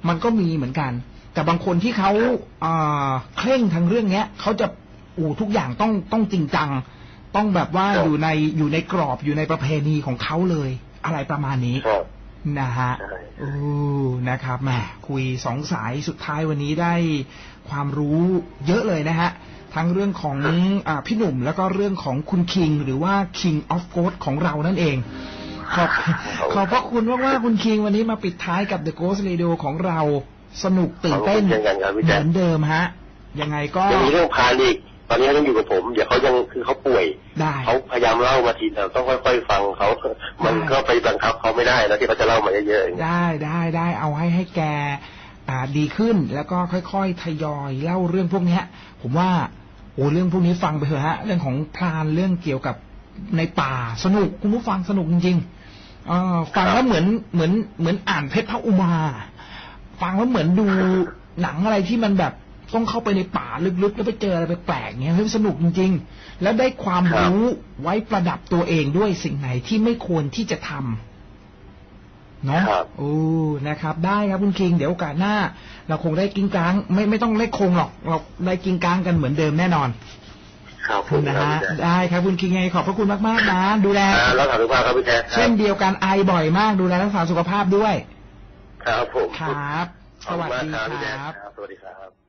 มันก็มีเหมือนกัน แต่บางคนที่เขาเอ่อเคร่งทางเรื่องเนี้ยเขาจะโอ้ทุกอย่างต้องต้องจริงจัง ต้องแบบว่าครับอยู่ในอยู่ในกรอบอยู่ในประเพณีของเขาเลย อะไรประมาณนี้ครับ นะฮะใช่โอ้นะครับแหมคุยสองสายสุดท้ายวันนี้ได้ความรู้เยอะเลยนะฮะ ทั้งเรื่องของอาพี่หนุ่มแล้วก็เรื่องของคุณคิง หรือว่า King of Ghost ของเรานั่นเอง ขอบขอบพระคุณมากว่าคุณคิงวันนี้มาปิดท้ายกับ The Ghost Radio ของเราสนุกตื่นเต้นขอบคุณเช่นกันครับพี่เหแจ๊คมือนเดิมฮะ ยังไงก็ยังมีเรื่องพานอีก ตอนนี้เขายังอยู่กับผมเดี๋ยวเขายังคือเขาป่วยได้เขาพยายามเล่ามาทีเราต้องค่อยๆฟังเขา มันได้ก็ไปบังคับเขาไม่ได้นะที่เขาจะเล่ามาเยอะๆได้ได้ได้เอาให้ให้แกอ่าดีขึ้นแล้วก็ค่อยๆทยอยเล่าเรื่องพวกเนี้ย ผมว่าโอ้เรื่องพวกนี้ฟังไปเถอะฮะเรื่องของพรานเรื่องเกี่ยวกับในป่าสนุกคุณผู้ฟังสนุกจริงๆเออฟังแล้วเหมือนเหมือนเหมือนอ่านเพชรพระอุมา ฟังแล้วเหมือนดูหนังอะไรที่มันแบบ ต้องเข้าไปในป่าลึกๆ แล้วไปเจออะไรแปลกๆเงี้ยเฮ้ยสนุกจริง ๆ แล้วได้ความครับรู้ไว้ประดับตัวเองด้วยสิ่งไหนที่ไม่ควรที่จะทำเนาะครับโอ้นะครับ ได้ครับคุณคิง เดี๋ยวโอกาสหน้า เราคงได้กินกลาง ไม่ไม่ต้องได้คงหรอก เราได้กินกลางกันเหมือนเดิมแน่นอนครับผมนะครับฮะพี่แจ๊คได้ครับคุณคิงไงขอบพระคุณมากๆนะ ดูแลอ่าแล้วถามทุกภาพครับพี่แจ๊คครัเช่บนเดียวกันไอบ่อยมากดูแลรักษาสุขภาพด้วย ครับผมครับขสอบคุวัณสมากดีครับพี่แจ๊คครับครับสวัสดีครับ